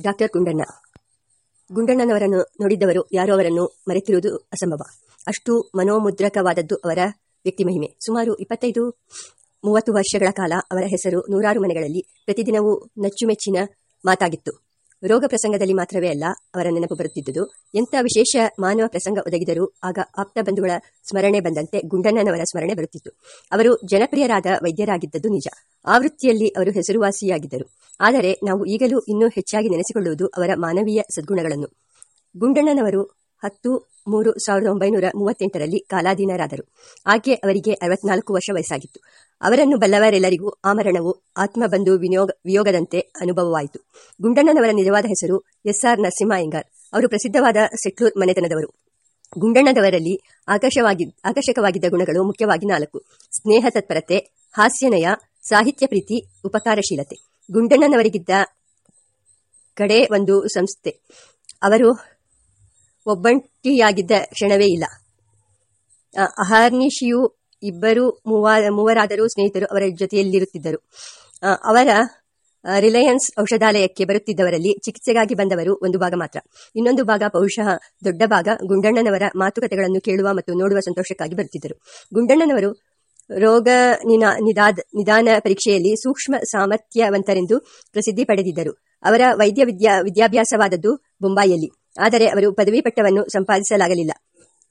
Doctor Gundanna. ಗುಂಡಣ್ಣನವರನ್ನು ನೋಡಿದ್ದವರು ಯಾರೋ ಅವರನ್ನು ಮರೆತಿರುವುದು ಅಸಂಭವ. ಅಷ್ಟು ಮನೋಮುದ್ರಕವಾದದ್ದು ಅವರ ವ್ಯಕ್ತಿ ಮಹಿಮೆ ಸುಮಾರು ಇಪ್ಪತ್ತೈದು, ಮೂವತ್ತು ವರ್ಷಗಳ ಕಾಲ ಅವರ ಹೆಸರು ನೂರಾರು ಮನೆಗಳಲ್ಲಿ ಪ್ರತಿದಿನವೂ ನಚ್ಚುಮೆಚ್ಚಿನ ಮಾತಾಗಿತ್ತು. ರೋಗ ಪ್ರಸಂಗದಲ್ಲಿ ಮಾತ್ರವೇ ಅಲ್ಲ, ಅವರ ನೆನಪು ಬರುತ್ತಿದ್ದುದು. ಎಂಥ ವಿಶೇಷ ಮಾನವ ಪ್ರಸಂಗ ಒದಗಿದರೂ ಆಗ ಆಪ್ತ ಬಂಧುಗಳ ಸ್ಮರಣೆ ಬಂದಂತೆ ಗುಂಡಣ್ಣನವರ ಸ್ಮರಣೆ ಬರುತ್ತಿತ್ತು. ಅವರು ಜನಪ್ರಿಯರಾದ ವೈದ್ಯರಾಗಿದ್ದದ್ದು ನಿಜ. ಆ ವೃತ್ತಿಯಲ್ಲಿ ಅವರು ಹೆಸರುವಾಸಿಯಾಗಿದ್ದರು. ಆದರೆ ನಾವು ಈಗಲೂ ಇನ್ನೂ ಹೆಚ್ಚಾಗಿ ನೆನೆಸಿಕೊಳ್ಳುವುದು ಅವರ ಮಾನವೀಯ ಸದ್ಗುಣಗಳನ್ನು. ಗುಂಡಣ್ಣನವರು ಹತ್ತು ಮೂರು ಸಾವಿರದ ಒಂಬೈನೂರ ಮೂವತ್ತೆಂಟರಲ್ಲಿ ಕಾಲಾಧೀನರಾದರು. ಆಕೆ ಅವರಿಗೆ ಅರವತ್ನಾಲ್ಕು ವರ್ಷ ವಯಸ್ಸಾಗಿತ್ತು. ಅವರನ್ನು ಬಲ್ಲವರೆಲ್ಲರಿಗೂ ಆ ಮರಣವು ಆತ್ಮಬಂಧು ವಿನಿಯೋಗ, ವಿಯೋಗದಂತೆ ಅನುಭವವಾಯಿತು. ಗುಂಡಣ್ಣನವರ ನಿಜವಾದ ಹೆಸರು ಎಸ್ ಆರ್ ನರಸಿಂಹ ಅವರು ಪ್ರಸಿದ್ಧವಾದ ಸೆಟ್ಲೂರ್ ಮನೆತನದವರು. ಗುಂಡಣ್ಣದವರಲ್ಲಿ ಆಕರ್ಷವಾಗಿ ಆಕರ್ಷಕವಾಗಿದ್ದ ಗುಣಗಳು ಮುಖ್ಯವಾಗಿ ನಾಲ್ಕು. ಸ್ನೇಹ ತತ್ಪರತೆ ಹಾಸ್ಯನಯ ಸಾಹಿತ್ಯ ಪ್ರೀತಿ, ಉಪಕಾರಶೀಲತೆ. ಗುಂಡಣ್ಣನವರಿಗಿದ್ದ ಕಡೆ ಒಂದು ಸಂಸ್ಥೆ. ಅವರು ಒಬ್ಬಂಟಿಯಾಗಿದ್ದ ಕ್ಷಣವೇ ಇಲ್ಲ. ಅಹರ್ನಿಶಿಯು ಇಬ್ಬರು ಮೂವ ಮೂವರಾದರೂ ಸ್ನೇಹಿತರು ಅವರ ಜೊತೆಯಲ್ಲಿರುತ್ತಿದ್ದರು. ಅವರ ರಿಲಯನ್ಸ್ ಔಷಧಾಲಯಕ್ಕೆ ಬರುತ್ತಿದ್ದವರಲ್ಲಿ ಚಿಕಿತ್ಸೆಗಾಗಿ ಬಂದವರು ಒಂದು ಭಾಗ ಮಾತ್ರ. ಇನ್ನೊಂದು ಭಾಗ ಬಹುಶಃ ದೊಡ್ಡ ಭಾಗ ಗುಂಡಣ್ಣನವರ ಮಾತುಕತೆಗಳನ್ನು ಕೇಳುವ ಮತ್ತು ನೋಡುವ ಸಂತೋಷಕ್ಕಾಗಿ ಬರುತ್ತಿದ್ದರು. ಗುಂಡಣ್ಣನವರು ರೋಗ ನಿದಾದ, ನಿದಾನ ಪರೀಕ್ಷೆಯಲ್ಲಿ ಸೂಕ್ಷ್ಮ ಸಾಮರ್ಥ್ಯವಂತರೆಂದು ಪ್ರಸಿದ್ಧಿ ಪಡೆದಿದ್ದರು. ಅವರ ವೈದ್ಯ ವಿದ್ಯಾ, ವಿದ್ಯಾಭ್ಯಾಸವಾದದ್ದು ಬೊಂಬಾಯಿಯಲ್ಲಿ ಆದರೆ ಅವರು ಪದವಿ ಪಟ್ಟವನ್ನು ಸಂಪಾದಿಸಲಾಗಲಿಲ್ಲ.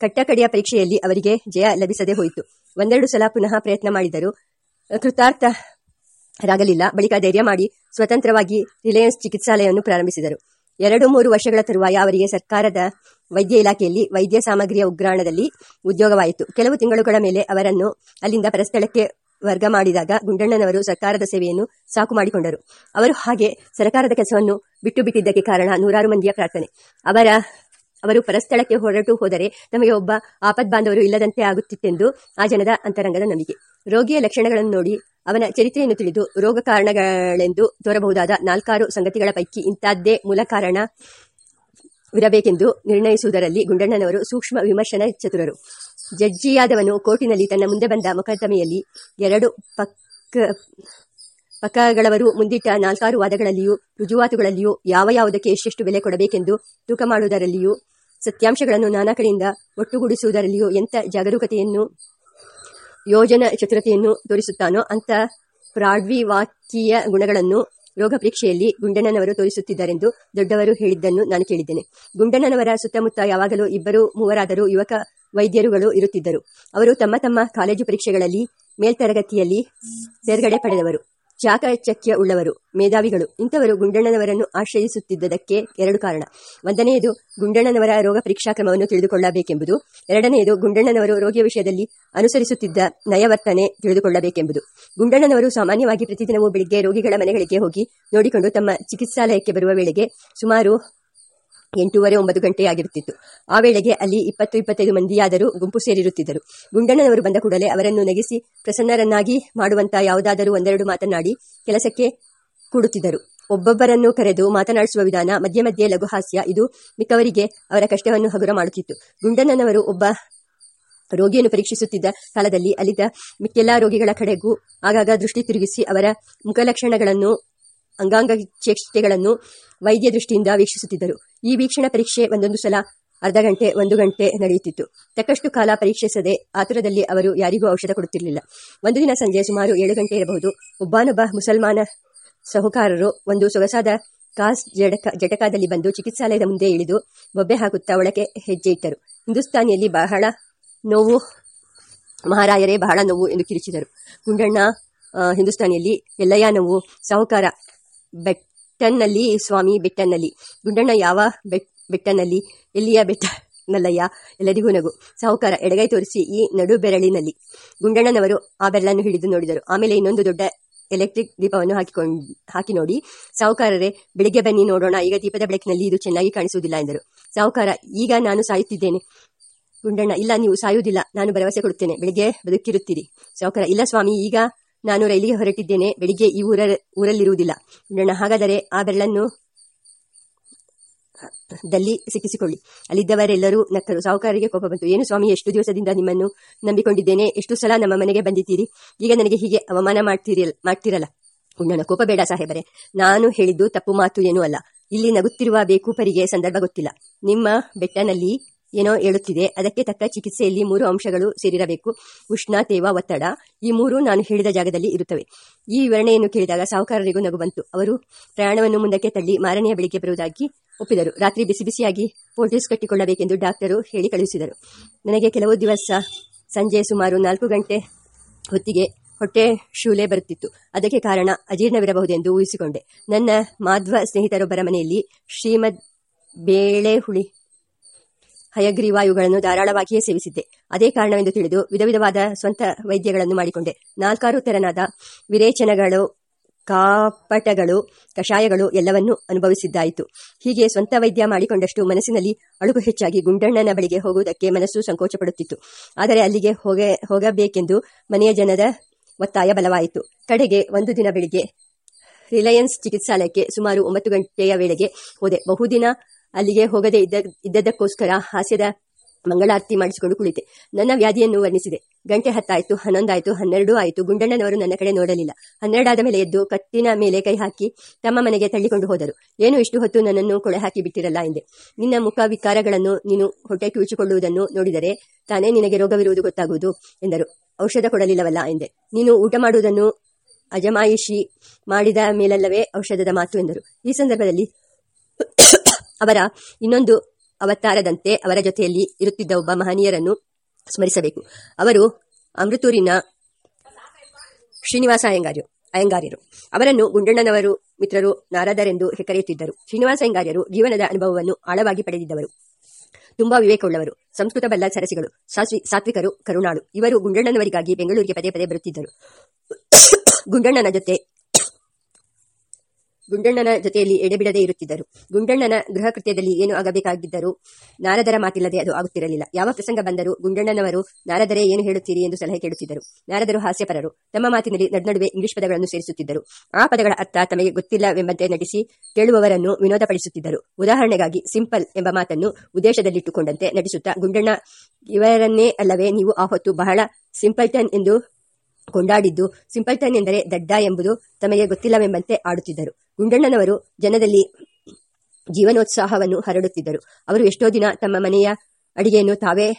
ಕಟ್ಟಕಡೆಯ ಪರೀಕ್ಷೆಯಲ್ಲಿ ಅವರಿಗೆ ಜಯ ಲಭಿಸದೆ ಹೋಯಿತು. ಒಂದೆರಡು ಸಲ ಪುನಃ ಪ್ರಯತ್ನ ಮಾಡಿದರು ಕೃತಾರ್ಥರಾಗಲಿಲ್ಲ. ಬಳಿಕ ಧೈರ್ಯ ಮಾಡಿ ಸ್ವತಂತ್ರವಾಗಿ ರಿಲಯನ್ಸ್ ಚಿಕಿತ್ಸಾಲಯವನ್ನು ಪ್ರಾರಂಭಿಸಿದರು. ಎರಡು ಮೂರು ವರ್ಷಗಳ ತರುವಾಯ ಅವರಿಗೆ ಸರ್ಕಾರದ ವೈದ್ಯ ಇಲಾಖೆಯಲ್ಲಿ ವೈದ್ಯ ಸಾಮಗ್ರಿಯ ಉಗ್ರಾಣದಲ್ಲಿ ಉದ್ಯೋಗವಾಯಿತು. ಕೆಲವು ತಿಂಗಳುಗಳ ಮೇಲೆ ಅವರನ್ನು ಅಲ್ಲಿಂದ ಪರಸ್ಥಳಕ್ಕೆ ವರ್ಗ ಮಾಡಿದಾಗ ಗುಂಡಣ್ಣನವರು ಸರ್ಕಾರದ ಸೇವೆಯನ್ನು ಸಾಕು ಮಾಡಿಕೊಂಡರು. ಅವರು ಹಾಗೆ ಸರ್ಕಾರದ ಕೆಲಸವನ್ನು ಬಿಟ್ಟು ಬಿಟ್ಟಿದ್ದಕ್ಕೆ ಕಾರಣ ನೂರಾರು ಮಂದಿಯ ಪ್ರಾರ್ಥನೆ. ಅವರ, ಅವರು ಪರಸ್ಥಳಕ್ಕೆ ಹೊರಟು ಹೋದರೆ ನಮಗೆ ಒಬ್ಬ ಆಪದ್ ಬಾಂಧವರು ಇಲ್ಲದಂತೆ ಆಗುತ್ತಿತ್ತೆಂದು ಆ ಜನದ ಅಂತರಂಗದ ನಂಬಿಕೆ. ರೋಗಿಯ ಲಕ್ಷಣಗಳನ್ನು ನೋಡಿ ಅವನ ಚರಿತ್ರೆಯನ್ನು ತಿಳಿದು ರೋಗ ಕಾರಣಗಳೆಂದು ತೋರಬಹುದಾದ ನಾಲ್ಕಾರು ಸಂಗತಿಗಳ ಪೈಕಿ ಇಂಥದ್ದೇ ಮೂಲ ಕಾರಣ ವಿರಬೇಕೆಂದು ನಿರ್ಣಯಿಸುವುದರಲ್ಲಿ ಗುಂಡಣ್ಣನವರು ಸೂಕ್ಷ್ಮ ವಿಮರ್ಶನ ಚತುರರು. ಜಡ್ಜಿಯಾದವನು ಕೋರ್ಟಿನಲ್ಲಿ ತನ್ನ ಮುಂದೆ ಬಂದ ಮೊಕದ್ದಮೆಯಲ್ಲಿ ಎರಡು ಪಕ್ಕ ಪಕ್ಕಗಳವರು ಮುಂದಿಟ್ಟ ನಾಲ್ಕಾರು ವಾದಗಳಲ್ಲಿಯೂ, ರುಜುವಾತುಗಳಲ್ಲಿಯೂ ಯಾವ ಯಾವುದಕ್ಕೆ ಎಷ್ಟೆಷ್ಟು ಬೆಲೆ ಕೊಡಬೇಕೆಂದು ತೂಕ ಮಾಡುವುದರಲ್ಲಿಯೂ, ಸತ್ಯಾಂಶಗಳನ್ನು ನಾನಾ ಕಡೆಯಿಂದ ಒಟ್ಟುಗೂಡಿಸುವುದರಲ್ಲಿಯೂ ಎಂಥ ಜಾಗರೂಕತೆಯನ್ನು, ಯೋಜನ ಚತುರತೆಯನ್ನು ತೋರಿಸುತ್ತಾನೋ ಅಂಥ ಪ್ರಾಡ್ವಿವಾಕೀಯ ಗುಣಗಳನ್ನು ರೋಗ ಪರೀಕ್ಷೆಯಲ್ಲಿ ಗುಂಡಣ್ಣನವರು ತೋರಿಸುತ್ತಿದ್ದಾರೆಂದು ದೊಡ್ಡವರು ಹೇಳಿದ್ದನ್ನು ನಾನು ಕೇಳಿದ್ದೇನೆ. ಗುಂಡಣ್ಣನವರ ಸುತ್ತಮುತ್ತ ಯಾವಾಗಲೂ ಇಬ್ಬರು, ಮೂವರಾದರೂ ಯುವಕ ವೈದ್ಯರುಗಳು ಇರುತ್ತಿದ್ದರು. ಅವರು ತಮ್ಮ ತಮ್ಮ ಕಾಲೇಜು ಪರೀಕ್ಷೆಗಳಲ್ಲಿ ಮೇಲ್ತರಗತಿಯಲ್ಲಿ ತೇರ್ಗಡೆ ಪಡೆದವರು. ಚಾಕಚಕ್ಯ ಉಳ್ಳವರು ಮೇಧಾವಿಗಳು. ಇಂಥವರು ಗುಂಡಣ್ಣನವರನ್ನು ಆಶ್ರಯಿಸುತ್ತಿದ್ದದಕ್ಕೆ ಎರಡು ಕಾರಣ. ಒಂದನೆಯದು, ಗುಂಡಣ್ಣನವರ ರೋಗ ಪರೀಕ್ಷಾ ಕ್ರಮವನ್ನು ತಿಳಿದುಕೊಳ್ಳಬೇಕೆಂಬುದು. ಎರಡನೆಯದು, ಗುಂಡಣ್ಣನವರು ರೋಗಿಯ ವಿಷಯದಲ್ಲಿ ಅನುಸರಿಸುತ್ತಿದ್ದ ನಯವರ್ತನೆ ತಿಳಿದುಕೊಳ್ಳಬೇಕೆಂಬುದು. ಗುಂಡಣ್ಣನವರು ಸಾಮಾನ್ಯವಾಗಿ ಪ್ರತಿದಿನವೂ ಬೆಳಿಗ್ಗೆ ರೋಗಿಗಳ ಮನೆಗಳಿಗೆ ಹೋಗಿ ನೋಡಿಕೊಂಡು ತಮ್ಮ ಚಿಕಿತ್ಸಾಲಯಕ್ಕೆ ಬರುವ ವೇಳೆಗೆ ಸುಮಾರು ಎಂಟೂವರೆ ಒಂಬತ್ತು ಗಂಟೆಯಾಗಿರುತ್ತಿತ್ತು ಆ ವೇಳೆಗೆ ಅಲ್ಲಿ ಇಪ್ಪತ್ತು ಇಪ್ಪತ್ತೈದು ಮಂದಿಯಾದರೂ ಗುಂಪು ಸೇರಿರುತ್ತಿದ್ದರು. ಗುಂಡಣ್ಣನವರು ಬಂದ ಕೂಡಲೇ ಅವರನ್ನು ನಗಿಸಿ ಪ್ರಸನ್ನರನ್ನಾಗಿ ಮಾಡುವಂತ ಯಾವುದಾದರೂ ಒಂದೆರಡು ಮಾತನಾಡಿ ಕೆಲಸಕ್ಕೆ ಕೂಡುತ್ತಿದ್ದರು. ಒಬ್ಬೊಬ್ಬರನ್ನು ಕರೆದು ಮಾತನಾಡಿಸುವ ವಿಧಾನ ಮಧ್ಯೆ ಮಧ್ಯೆ ಲಘುಹಾಸ್ಯ ಇದು ಮಿಕ್ಕವರಿಗೆ ಅವರ ಕಷ್ಟವನ್ನು ಹಗುರ ಮಾಡುತ್ತಿತ್ತು. ಗುಂಡಣ್ಣನವರು ಒಬ್ಬ ರೋಗಿಯನ್ನು ಪರೀಕ್ಷಿಸುತ್ತಿದ್ದ ಕಾಲದಲ್ಲಿ ಅಲ್ಲಿದ್ದ ಮಿಕ್ಕೆಲ್ಲಾ ರೋಗಿಗಳ ಕಡೆಗೂ ಆಗಾಗ ದೃಷ್ಟಿ ತಿರುಗಿಸಿ ಅವರ ಮುಖಲಕ್ಷಣಗಳನ್ನು ಅಂಗಾಂಗ ಚೇಷ್ಟೆಗಳನ್ನು ವೈದ್ಯ ದೃಷ್ಟಿಯಿಂದ ವೀಕ್ಷಿಸುತ್ತಿದ್ದರು. ಈ ವೀಕ್ಷಣಾ ಪರೀಕ್ಷೆ ಒಂದೊಂದು ಸಲ ಅರ್ಧ ಗಂಟೆ, ಒಂದು ಗಂಟೆ ನಡೆಯುತ್ತಿತ್ತು. ತಕ್ಕಷ್ಟು ಕಾಲ ಪರೀಕ್ಷಿಸದೆ ಆತುರದಲ್ಲಿ ಅವರು ಯಾರಿಗೂ ಔಷಧ ಕೊಡುತ್ತಿರಲಿಲ್ಲ. ಒಂದು ದಿನ ಸಂಜೆ ಸುಮಾರು ಏಳು ಗಂಟೆ ಇರಬಹುದು. ಒಬ್ಬಾನೊಬ್ಬ ಮುಸಲ್ಮಾನ ಸಹುಕಾರರು ಒಂದು ಸೊಗಸಾದ ಕಾಸ್ ಜಡಕ, ಜಟಕಾದಲ್ಲಿ ಬಂದು ಚಿಕಿತ್ಸಾಲಯದ ಮುಂದೆ ಇಳಿದು ಬೊಬ್ಬೆ ಹಾಕುತ್ತಾ ಒಳಕ್ಕೆ ಹೆಜ್ಜೆ ಇಟ್ಟರು. ಹಿಂದೂಸ್ತಾನಿಯಲ್ಲಿ ಬಹಳ ನೋವು, ಮಹಾರಾಯರೇ ಬಹಳ ನೋವು ಎಂದು ಕಿರಿಚಿದರು. ಗುಂಡಣ್ಣ ಹಿಂದೂಸ್ತಾನಿಯಲ್ಲಿ ಎಲ್ಲಯ್ಯ ನೋವು, ಸಾಹುಕಾರ ಬೆಟ್ಟನ್ನಲ್ಲಿ ಸ್ವಾಮಿ ಬೆಟ್ಟನಲ್ಲಿ ಗುಂಡಣ್ಣ ಯಾವ ಬೆಟ್ ಬೆಟ್ಟನಲ್ಲಿ ಎಲ್ಲಿಯ ಬೆಟ್ಟ ನಲ್ಲಯ್ಯ ಎಲ್ಲರಿಗೂ ನಗು. ಸಾಹುಕಾರ, ಎಡಗೈ ತೋರಿಸಿ ಈ ನಡು ಬೆರಳಿನಲ್ಲಿ ಗುಂಡಣ್ಣನವರು ಆ ಬೆರಳನ್ನು ಹಿಡಿದು ನೋಡಿದರು. ಆಮೇಲೆ ಇನ್ನೊಂದು ದೊಡ್ಡ ಎಲೆಕ್ಟ್ರಿಕ್ ದೀಪವನ್ನು ಹಾಕಿಕೊಂಡು, ಹಾಕಿ ನೋಡಿ. ಸಾಹುಕಾರರೇ, ಬೆಳಿಗ್ಗೆ ಬನ್ನಿ ನೋಡೋಣ. ಈಗ ದೀಪದ ಬೆಳಕಿನಲ್ಲಿ ಇದು ಚೆನ್ನಾಗಿ ಕಾಣಿಸುವುದಿಲ್ಲ ಎಂದರು. ಸಾಹುಕಾರ, ಈಗ ನಾನು ಸಾಯುತ್ತಿದ್ದೇನೆ. ಗುಂಡಣ್ಣ, ಇಲ್ಲ, ನೀವು ಸಾಯುವುದಿಲ್ಲ. ನಾನು ಭರವಸೆ ಕೊಡುತ್ತೇನೆ. ಬೆಳಿಗ್ಗೆ ಬದುಕಿರುತ್ತೀರಿ. ಸಾಹುಕಾರ, ಇಲ್ಲ, ಸ್ವಾಮಿ, ಈಗ ನಾನು ರೈಲಿಗೆ ಹೊರಟಿದ್ದೇನೆ. ಬೆಳಿಗ್ಗೆ ಈ ಊರ, ಊರಲ್ಲಿರುವುದಿಲ್ಲ. ನೋಡೋಣ ಹಾಗಾದರೆ ಆ ಬೆರಳನ್ನು ದಲ್ಲಿ ಸಿಕ್ಕಿಸಿಕೊಳ್ಳಿ. ಅಲ್ಲಿದ್ದವರೆಲ್ಲರೂ ನಕ್ಕರು. ಸಾಹುಕಾರರಿಗೆ ಕೋಪ ಬಂತು. ಏನು ಸ್ವಾಮಿ, ಎಷ್ಟು ದಿವಸದಿಂದ ನಿಮ್ಮನ್ನು ನಂಬಿಕೊಂಡಿದ್ದೇನೆ? ಎಷ್ಟು ಸಲ ನಮ್ಮ ಮನೆಗೆ ಬಂದಿದ್ದೀರಿ? ಈಗ ನನಗೆ ಹೀಗೆ ಅವಮಾನ ಮಾಡ್ತೀರಿ, ಮಾಡ್ತಿರಲ್ಲ. ಉಣ್ಣನ ಕೋಪ ಬೇಡ ಸಾಹೇಬರೇ. ನಾನು ಹೇಳಿದ್ದು ತಪ್ಪು ಮಾತು ಏನೂ ಅಲ್ಲ. ಇಲ್ಲಿ ನಗುತ್ತಿರುವ ಬೇಕೂಪರಿಗೆ ಸಂದರ್ಭ ಗೊತ್ತಿಲ್ಲ. ನಿಮ್ಮ ಬೆಟ್ಟನಲ್ಲಿ ಏನೋ ಹೇಳುತ್ತಿದೆ. ಅದಕ್ಕೆ ತಕ್ಕ ಚಿಕಿತ್ಸೆಯಲ್ಲಿ ಮೂರು ಅಂಶಗಳು ಸೇರಿರಬೇಕು. ಉಷ್ಣ, ತೇವ, ಒತ್ತಡ ಈ ಮೂರು ನಾನು ಹೇಳಿದ ಜಾಗದಲ್ಲಿ ಇರುತ್ತವೆ. ಈ ವಿವರಣೆಯನ್ನು ಕೇಳಿದಾಗ ಸಾಹುಕಾರರಿಗೂ ನಗು ಬಂತು. ಅವರು ಪ್ರಯಾಣವನ್ನು ಮುಂದಕ್ಕೆ ತಳ್ಳಿ ಮಾರನೆಯ ಬೆಳಿಗ್ಗೆ ಬರುವುದಾಗಿ ಒಪ್ಪಿದರು. ರಾತ್ರಿ ಬಿಸಿ ಬಿಸಿಯಾಗಿ ಪೋಲ್ಟೀಸ್ ಕಟ್ಟಿಕೊಳ್ಳಬೇಕೆಂದು ಡಾಕ್ಟರು ಹೇಳಿ ಕಳುಹಿಸಿದರು. ನನಗೆ ಕೆಲವು ದಿವಸ ಸಂಜೆ ಸುಮಾರು ನಾಲ್ಕು ಗಂಟೆ ಹೊತ್ತಿಗೆ ಹೊಟ್ಟೆ ಶೂಲೆ ಬರುತ್ತಿತ್ತು. ಅದಕ್ಕೆ ಕಾರಣ ಅಜೀರ್ಣವಿರಬಹುದೆಂದು ಊಹಿಸಿಕೊಂಡೆ. ನನ್ನ ಮಾಧ್ವ ಸ್ನೇಹಿತರೊಬ್ಬರ ಮನೆಯಲ್ಲಿ ಶ್ರೀಮದ್ ಬೇಳೆ ಹುಳಿ ಹಯಗ್ರೀವಾಯುಗಳನ್ನು ಧಾರಾಳವಾಗಿಯೇ ಸೇವಿಸಿದ್ದೆ. ಅದೇ ಕಾರಣವೆಂದು ತಿಳಿದು ವಿಧ ವಿಧವಾದ ಸ್ವಂತ ವೈದ್ಯಗಳನ್ನು ಮಾಡಿಕೊಂಡೆ. ನಾಲ್ಕಾರು ತೆರನಾದ ವಿರೇಚನಗಳು, ಕಾಪಟಗಳು, ಕಷಾಯಗಳು ಎಲ್ಲವನ್ನೂ ಅನುಭವಿಸಿದ್ದಾಯಿತು. ಹೀಗೆ ಸ್ವಂತ ವೈದ್ಯ ಮಾಡಿಕೊಂಡಷ್ಟು ಮನಸ್ಸಿನಲ್ಲಿ ಅಳುಕು ಹೆಚ್ಚಾಗಿ ಗುಂಡಣ್ಣನ ಬಳಿಗೆ ಹೋಗುವುದಕ್ಕೆ ಮನಸ್ಸು ಸಂಕೋಚಪಡುತ್ತಿತ್ತು. ಆದರೆ ಅಲ್ಲಿಗೆ ಹೋಗ, ಹೋಗಬೇಕೆಂದು ಮನೆಯ ಜನದ ಒತ್ತಾಯ ಬಲವಾಯಿತು. ಕಡೆಗೆ ಒಂದು ದಿನ ಬೆಳಿಗ್ಗೆ ರಿಲಯನ್ಸ್ ಚಿಕಿತ್ಸಾಲಯಕ್ಕೆ ಸುಮಾರು ಒಂಬತ್ತು ಗಂಟೆಯ ವೇಳೆಗೆ ಹೋದೆ. ಬಹುದಿನ ಅಲ್ಲಿಗೆ ಹೋಗದೆ ಇದ್ದ, ಇದ್ದದ್ದಕ್ಕೋಸ್ಕರ ಹಾಸ್ಯದ ಮಂಗಳಾರತಿ ಮಾಡಿಸಿಕೊಂಡು ಕುಳಿತೆ. ನನ್ನ ವ್ಯಾಧಿಯನ್ನು ವರ್ಣಿಸಿದೆ. ಗಂಟೆ ಹತ್ತಾಯ್ತು, ಹನ್ನೊಂದಾಯ್ತು, ಹನ್ನೆರಡು ಆಯಿತು. ಗುಂಡಣ್ಣನವರು ನನ್ನ ಕಡೆ ನೋಡಲಿಲ್ಲ. ಹನ್ನೆರಡಾದ ಮೇಲೆ ಎದ್ದು ಕತ್ತಿನ ಮೇಲೆ ಕೈ ಹಾಕಿ ತಮ್ಮ ಮನೆಗೆ ತಳ್ಳಿಕೊಂಡು ಹೋದರು. ಏನು ಇಷ್ಟು ಹೊತ್ತು ನನ್ನನ್ನು ಕೊಳೆ ಹಾಕಿ ಬಿಟ್ಟಿರಲ್ಲ ಎಂದೆ. ನಿನ್ನ ಮುಖ ವಿಕಾರಗಳನ್ನು ನೀನು ಹೊಟ್ಟೆ ಕಿವುಚಿಕೊಳ್ಳುವುದನ್ನು ನೋಡಿದರೆ ತಾನೇ ನಿನಗೆ ರೋಗವಿರುವುದು ಗೊತ್ತಾಗುವುದು ಎಂದರು. ಔಷಧ ಕೊಡಲಿಲ್ಲವಲ್ಲ ಎಂದೆ. ನೀನು ಊಟ ಮಾಡುವುದನ್ನು ಅಜಮಾಯಿಷಿ ಮಾಡಿದ ಮೇಲಲ್ಲವೇ ಔಷಧದ ಮಾತು ಎಂದರು. ಈ ಸಂದರ್ಭದಲ್ಲಿ ಅವರ ಇನ್ನೊಂದು ಅವತಾರದಂತೆ ಅವರ ಜೊತೆಯಲ್ಲಿ ಇರುತ್ತಿದ್ದ ಒಬ್ಬ ಮಹನೀಯರನ್ನು ಸ್ಮರಿಸಬೇಕು. ಅವರು ಅಮೃತೂರಿನ ಶ್ರೀನಿವಾಸ ಅಯ್ಯಂಗಾರ್ಯರು ಅಯ್ಯಂಗಾರ್ಯರು. ಅವರನ್ನು ಗುಂಡಣ್ಣನವರು, ಮಿತ್ರರು, ನಾರದರೆಂದು ಹೆಸರೆಯುತ್ತಿದ್ದರು ಶ್ರೀನಿವಾಸ ಅಯ್ಯಂಗಾರ್ಯರು ಜೀವನದ ಅನುಭವವನ್ನು ಆಳವಾಗಿ ಪಡೆದಿದ್ದವರು. ತುಂಬಾ ವಿವೇಕವುಳ್ಳವರು, ಸಂಸ್ಕೃತ ಬಲ್ಲ ಸರಸಿಗಳು, ಸಾತ್ವಿ- ಸಾತ್ವಿಕರು, ಕರುಣಾಳು. ಇವರು ಗುಂಡಣ್ಣನವರಿಗಾಗಿ ಬೆಂಗಳೂರಿಗೆ ಪದೇ ಪದೇ ಬರುತ್ತಿದ್ದರು. ಗುಂಡಣ್ಣನ ಜೊತೆ ಗುಂಡಣ್ಣನ ಜೊತೆಯಲ್ಲಿ ಎಡೆಬಿಡದೆ ಇರುತ್ತಿದ್ದರು. ಗುಂಡಣ್ಣನ ಗೃಹ ಕೃತ್ಯದಲ್ಲಿ ಏನು ಆಗಬೇಕಾಗಿದ್ದರೂ ನಾರದರ ಮಾತಿಲ್ಲದೆ ಅದು ಆಗುತ್ತಿರಲಿಲ್ಲ. ಯಾವ ಪ್ರಸಂಗ ಬಂದರೂ ಗುಂಡಣ್ಣನವರು, ನಾರದರೇ ಏನು ಹೇಳುತ್ತೀರಿ ಎಂದು ಸಲಹೆ ಕೇಳುತ್ತಿದ್ದರು. ನಾರದರು ಹಾಸ್ಯಪರರು. ತಮ್ಮ ಮಾತಿನಲ್ಲಿ ನಡುನಡುವೆ ಇಂಗ್ಲಿಷ್ ಪದಗಳನ್ನು ಸೇರಿಸುತ್ತಿದ್ದರು. ಆ ಪದಗಳ ಅರ್ಥ ತಮಗೆ ಗೊತ್ತಿಲ್ಲವೆಂಬಂತೆ ನಟಿಸಿ ಕೇಳುವವರನ್ನು ವಿನೋದಪಡಿಸುತ್ತಿದ್ದರು. ಉದಾಹರಣೆಗಾಗಿ ಸಿಂಪಲ್ ಎಂಬ ಮಾತನ್ನು ಉದ್ದೇಶದಲ್ಲಿಟ್ಟುಕೊಂಡಂತೆ ನಟಿಸುತ್ತಾ, ಗುಂಡಣ್ಣ, ಇವರನ್ನೇ ಅಲ್ಲವೇ ನೀವು ಆ ಹೊತ್ತು ಬಹಳ ಸಿಂಪಲ್ಟನ್ ಎಂದು ಕೊಂಡಾಡಿದ್ದು. ಸಿಂಪಲ್ಟನ್ ಎಂದರೆ ದಡ್ಡ ಎಂಬುದು ತಮಗೆ ಗೊತ್ತಿಲ್ಲವೆಂಬಂತೆ ಆಡುತ್ತಿದ್ದರು. ಗುಂಡಣ್ಣನವರು ಜನದಲ್ಲಿ ಜೀವನೋತ್ಸಾಹವನ್ನು ಹರಡುತ್ತಿದ್ದರು. ಅವರು ಎಷ್ಟೋ ದಿನ ತಮ್ಮ ಮನೆಯ ಅಡಿಗೆಯನ್ನು ತಾವೇ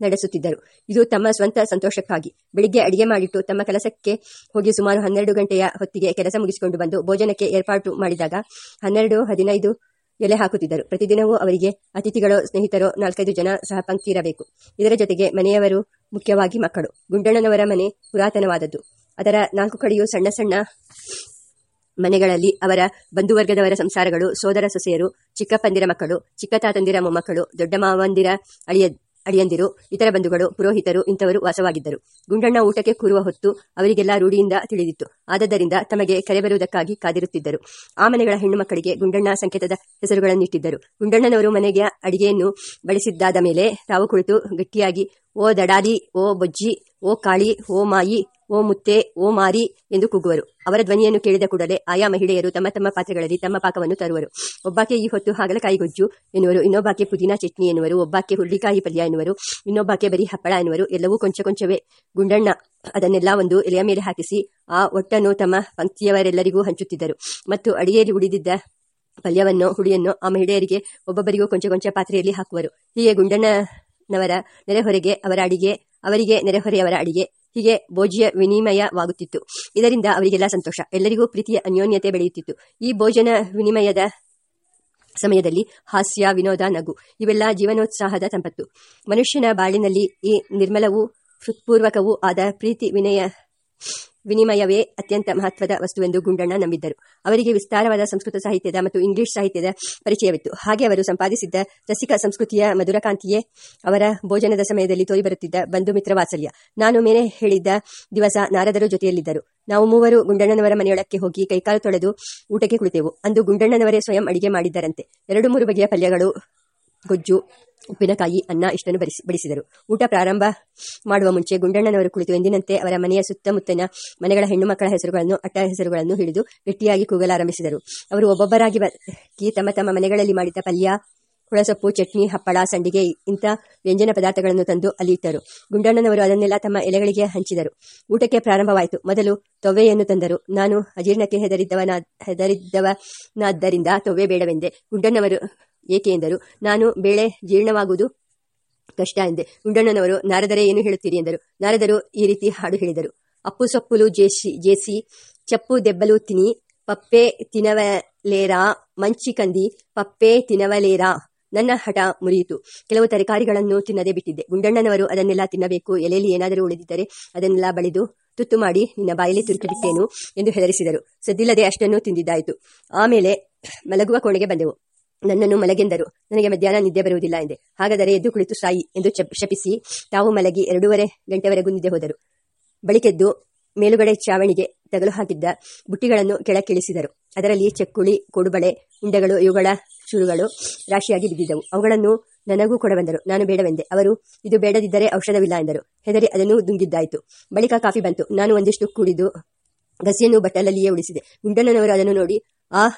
ನಡೆಸುತ್ತಿದ್ದರು. ಇದು ತಮ್ಮ ಸ್ವಂತ ಸಂತೋಷಕ್ಕಾಗಿ. ಬೆಳಿಗ್ಗೆ ಅಡಿಗೆ ಮಾಡಿಟ್ಟು ತಮ್ಮ ಕೆಲಸಕ್ಕೆ ಹೋಗಿ ಸುಮಾರು ಹನ್ನೆರಡು ಗಂಟೆಯ ಹೊತ್ತಿಗೆ ಕೆಲಸ ಮುಗಿಸಿಕೊಂಡು ಬಂದು ಭೋಜನಕ್ಕೆ ಏರ್ಪಾಟು ಮಾಡಿದಾಗ ಹನ್ನೆರಡು, ಹದಿನೈದು ಎಲೆ ಹಾಕುತ್ತಿದ್ದರು. ಪ್ರತಿದಿನವೂ ಅವರಿಗೆ ಅತಿಥಿಗಳೋ, ಸ್ನೇಹಿತರೋ ನಾಲ್ಕೈದು ಜನ ಸಹ ಪಂಕ್ತಿ ಇರಬೇಕು. ಇದರ ಜೊತೆಗೆ ಮನೆಯವರು ಮುಖ್ಯವಾಗಿ ಮಕ್ಕಳು. ಗುಂಡಣ್ಣನವರ ಮನೆ ಪುರಾತನವಾದದ್ದು. ಅದರ ನಾಲ್ಕು ಕಡೆಯೂ ಸಣ್ಣ ಸಣ್ಣ ಮನೆಗಳಲ್ಲಿ ಅವರ ಬಂಧುವರ್ಗದವರ ಸಂಸಾರಗಳು, ಸೋದರ ಸೊಸೆಯರು, ಚಿಕ್ಕಪ್ಪಂದಿರ ಮಕ್ಕಳು ಚಿಕ್ಕ ತಾತಂದಿರ ಮೊಮ್ಮಕ್ಕಳು, ದೊಡ್ಡ ಮಾವಂದಿರ ಅಳಿಯ, ಅಳಿಯಂದಿರು, ಇತರ ಬಂಧುಗಳು, ಪುರೋಹಿತರು ಇಂಥವರು ವಾಸವಾಗಿದ್ದರು. ಗುಂಡಣ್ಣ ಊಟಕ್ಕೆ ಕೂರುವ ಹೊತ್ತು ಅವರಿಗೆಲ್ಲ ರೂಢಿಯಿಂದ ತಿಳಿದಿತ್ತು. ಆದ್ದರಿಂದ ತಮಗೆ ಕರೆ ಬರುವುದಕ್ಕಾಗಿ ಕಾದಿರುತ್ತಿದ್ದರು. ಆ ಮನೆಗಳ ಹೆಣ್ಣು ಮಕ್ಕಳಿಗೆ ಗುಂಡಣ್ಣ ಸಂಕೇತದ ಹೆಸರುಗಳನ್ನಿಟ್ಟಿದ್ದರು. ಗುಂಡಣ್ಣನವರು ಮನೆಗೆ ಅಡಿಗೆಯನ್ನು ಬಳಸಿದ್ದಾದ ಮೇಲೆ ತಾವು ಕುಳಿತು ಗಟ್ಟಿಯಾಗಿ, ಓ ದಡಾದಿ ಓ ಬೊಜ್ಜಿ, ಓ ಕಾಳಿ, ಓ ಮಾಯಿ ಓ ಮುತ್ತೆ, ಓ ಮಾರಿ ಎಂದು ಕೂಗುವರು. ಅವರ ಧ್ವನಿಯನ್ನು ಕೇಳಿದ ಕೂಡಲೇ ಆಯಾ ಮಹಿಳೆಯರು ತಮ್ಮ ತಮ್ಮ ಪಾತ್ರೆಗಳಲ್ಲಿ ತಮ್ಮ ಪಾಕವನ್ನು ತರುವರು. ಒಬ್ಬಾಕೆ ಈ ಹೊತ್ತು ಹಾಗಲಕಾಯಿ ಗೊಜ್ಜು ಎನ್ನುವರು, ಇನ್ನೊಬ್ಬಾಕೆ ಪುದೀನಾ ಚಟ್ನಿ ಎನ್ನುವರು, ಒಬ್ಬಾಕೆ ಹುರುಳಿಕಾಯಿ ಪಲ್ಯ ಎನ್ನುವರು, ಇನ್ನೊಬ್ಬಾಕೆ ಬರೀ ಹಪ್ಪಳ ಎನ್ನುವರು, ಎಲ್ಲವೂ ಕೊಂಚ ಕೊಂಚವೇ. ಗುಂಡಣ್ಣ ಅದನ್ನೆಲ್ಲ ಒಂದು ಎಲೆಯ ಮೇಲೆ ಹಾಕಿಸಿ ಆ ಒಟ್ಟನ್ನು ತಮ್ಮ ಪಂಕ್ತಿಯವರೆಲ್ಲರಿಗೂ ಹಂಚುತ್ತಿದ್ದರು. ಮತ್ತು ಅಡಿಗೆಯಲ್ಲಿ ಉಳಿದಿದ್ದ ಪಲ್ಯವನ್ನು, ಹುಳಿಯನ್ನು ಆ ಮಹಿಳೆಯರಿಗೆ ಒಬ್ಬೊಬ್ಬರಿಗೂ ಕೊಂಚ ಕೊಂಚ ಪಾತ್ರೆಯಲ್ಲಿ ಹಾಕುವರು. ಹೀಗೆ ಗುಂಡಣ್ಣನವರ ನೆರೆಹೊರೆಗೆ ಅವರ ಅಡಿಗೆ, ಅವರಿಗೆ ನೆರೆಹೊರೆಯವರ ಅಡಿಗೆ ಹೀಗೆ ಭೋಜ್ಯ ವಿನಿಮಯವಾಗುತ್ತಿತ್ತು ಇದರಿಂದ ಅವರಿಗೆಲ್ಲ ಸಂತೋಷ. ಎಲ್ಲರಿಗೂ ಪ್ರೀತಿಯ ಅನ್ಯೋನ್ಯತೆ ಬೆಳೆಯುತ್ತಿತ್ತು. ಈ ಭೋಜನ ವಿನಿಮಯದ ಸಮಯದಲ್ಲಿ ಹಾಸ್ಯ, ವಿನೋದ, ನಗು ಇವೆಲ್ಲ ಜೀವನೋತ್ಸಾಹದ ಸಂಪತ್ತು. ಮನುಷ್ಯನ ಬಾಳಿನಲ್ಲಿ ಈ ನಿರ್ಮಲವೂ ಹೃತ್ಪೂರ್ವಕವೂ ಆದ ಪ್ರೀತಿ ವಿನಯ ವಿನಿಮಯವೇ ಅತ್ಯಂತ ಮಹತ್ವದ ವಸ್ತುವೆಂದು ಗುಂಡಣ್ಣ ನಂಬಿದ್ದರು. ಅವರಿಗೆ ವಿಸ್ತಾರವಾದ ಸಂಸ್ಕೃತ ಸಾಹಿತ್ಯದ ಮತ್ತು ಇಂಗ್ಲಿಷ್ ಸಾಹಿತ್ಯದ ಪರಿಚಯವಿತ್ತು. ಹಾಗೆ ಅವರು ಸಂಪಾದಿಸಿದ್ದ ರಸಿಕ ಸಂಸ್ಕೃತಿಯ ಮಧುರಕಾಂತಿಯೇ ಅವರ ಭೋಜನದ ಸಮಯದಲ್ಲಿ ತೋರಿಬರುತ್ತಿದ್ದ ಬಂಧು ಮಿತ್ರ ವಾತ್ಸಲ್ಯ. ನಾನು ಮೇನೆ ಹೇಳಿದ್ದ ದಿವಸ ನಾರದರು ಜೊತೆಯಲ್ಲಿದ್ದರು. ನಾವು ಮೂವರು ಗುಂಡಣ್ಣನವರ ಮನೆಯೊಳಕ್ಕೆ ಹೋಗಿ ಕೈಕಾಲು ತೊಳೆದು ಊಟಕ್ಕೆ ಕುಳಿತೆವು. ಅಂದು ಗುಂಡಣ್ಣನವರೇ ಸ್ವಯಂ ಅಡಿಗೆ ಮಾಡಿದ್ದರಂತೆ. ಎರಡು ಮೂರು ಬಗೆಯ ಪಲ್ಯಗಳು, ಗೊಜ್ಜು ಉಪ್ಪಿನಕಾಯಿ, ಅನ್ನ ಇಷ್ಟನ್ನು ಬಡಿಸಿದರು. ಊಟ ಪ್ರಾರಂಭ ಮಾಡುವ ಮುಂಚೆ ಗುಂಡಣ್ಣನವರು ಕುಳಿತು ಎಂದಿನಂತೆ ಅವರ ಮನೆಯ ಸುತ್ತಮುತ್ತಲಿನ ಮನೆಗಳ ಹೆಣ್ಣು ಮಕ್ಕಳ ಹೆಸರುಗಳನ್ನು, ಅಟ್ಟ ಹೆಸರುಗಳನ್ನು ಹಿಡಿದು ಗಟ್ಟಿಯಾಗಿ ಕೂಗಲಾರಂಭಿಸಿದರು ಅವರು ಒಬ್ಬೊಬ್ಬರಾಗಿ ಬಿ ತಮ್ಮ ತಮ್ಮ ಮನೆಗಳಲ್ಲಿ ಮಾಡಿದ ಪಲ್ಯ, ಹುಳಸೊಪ್ಪು, ಚಟ್ನಿ, ಹಪ್ಪಳ, ಸಂಡಿಗೆ ಇಂಥ ವ್ಯಂಜನ ಪದಾರ್ಥಗಳನ್ನು ತಂದು ಅಲ್ಲಿ ಇಟ್ಟರು. ಗುಂಡಣ್ಣನವರು ಅದನ್ನೆಲ್ಲ ತಮ್ಮ ಎಲೆಗಳಿಗೆ ಹಂಚಿದರು. ಊಟಕ್ಕೆ ಪ್ರಾರಂಭವಾಯಿತು. ಮೊದಲು ತೊವೆಯನ್ನು ತಂದರು. ನಾನು ಅಜೀರ್ಣಕ್ಕೆ ಹೆದರಿದ್ದವನ, ಹೆದರಿದ್ದವನಾದ್ದರಿಂದ ತೊವೆ ಬೇಡವೆಂದೆ. ಗುಂಡಣ್ಣವರು ಏಕೆ ಎಂದರು? ನಾನು ಬೇಳೆ ಜೀರ್ಣವಾಗುವುದು ಕಷ್ಟ ಎಂದೆ. ಗುಂಡಣ್ಣನವರು, ನಾರದರೆ ಏನು ಹೇಳುತ್ತೀರಿ ಎಂದರು. ನಾರದರು ಈ ರೀತಿ ಹಾಡು ಹೇಳಿದರು. ಅಪ್ಪು ಸೊಪ್ಪುಲು ಜೇಸಿ ಜೇಸಿ, ಚಪ್ಪು ದೆಬ್ಬಲು ತಿನಿ, ಪಪ್ಪೆ ತಿನವಲೇರಾ, ಮಂಚಿ ಕಂದಿ, ಪಪ್ಪೆ ತಿನವಲೇರಾ, ನನ್ನ ಹಠ ಮುರಿಯಿತು. ಕೆಲವು ತರಕಾರಿಗಳನ್ನು ತಿನ್ನದೆ ಬಿಟ್ಟಿದ್ದೆ. ಗುಂಡಣ್ಣನವರು ಅದನ್ನೆಲ್ಲ ತಿನ್ನಬೇಕು. ಎಲೆಯಲ್ಲಿ ಏನಾದರೂ ಉಳಿದಿದ್ದರೆ ಅದನ್ನೆಲ್ಲ ಬಳಿದು ತುತ್ತು ಮಾಡಿ ನಿನ್ನ ಬಾಯಲ್ಲಿ ತುರುಕಿಬಿಟ್ಟೇನು ಎಂದು ಹೆದರಿಸಿದರು. ಸದ್ದಿಲ್ಲದೆ ಅಷ್ಟನ್ನು ತಿಂದಿದ್ದಾಯಿತು. ಆಮೇಲೆ ಮಲಗುವ ಕೋಣೆಗೆ ಬಂದೆವು. ನನ್ನನ್ನು ಮಲಗೆಂದರು. ನನಗೆ ಮಧ್ಯಾಹ್ನ ನಿದ್ದೆ ಬರುವುದಿಲ್ಲ ಎಂದೆ. ಹಾಗಾದರೆ ಎದ್ದು ಕುಳಿತು ಸಾಯಿ ಎಂದು ಶಪಿಸಿ ತಾವು ಮಲಗಿ ಎರಡೂವರೆ ಗಂಟೆವರೆಗೂ ನಿದ್ದೆ ಹೋದರು. ಬಳಿಕೆದ್ದು ಮೇಲುಗಡೆ ಚಾವಣಿಗೆ ತಗಲು ಹಾಕಿದ್ದ ಬುಟ್ಟಿಗಳನ್ನು ಕೆಳಕ್ಕಿಳಿಸಿದರು. ಅದರಲ್ಲಿ ಚಕ್ಕುಳಿ, ಕೊಡುಬಳೆ, ಉಂಡೆಗಳು, ಇವುಗಳ ಚೂರುಗಳು ರಾಶಿಯಾಗಿ ಬಿದ್ದಿದ್ದವು. ಅವುಗಳನ್ನು ನನಗೂ ಕೊಡಬಂದರು. ನಾನು ಬೇಡವೆಂದೆ. ಅವರು, ಇದು ಬೇಡದಿದ್ದರೆ ಔಷಧವಿಲ್ಲ ಎಂದರು. ಹೆದರಿ ಅದನ್ನು ದುಂಗಿದ್ದಾಯಿತು. ಬಳಿಕ ಕಾಫಿ ಬಂತು. ನಾನು ಒಂದಿಷ್ಟು ಕುಡಿದು ಗಸಿಯನ್ನು ಬಟ್ಟಲಲ್ಲಿಯೇ ಉಳಿಸಿದೆ. ಗುಂಡಣ್ಣನವರು ಅದನ್ನು ನೋಡಿ ಆ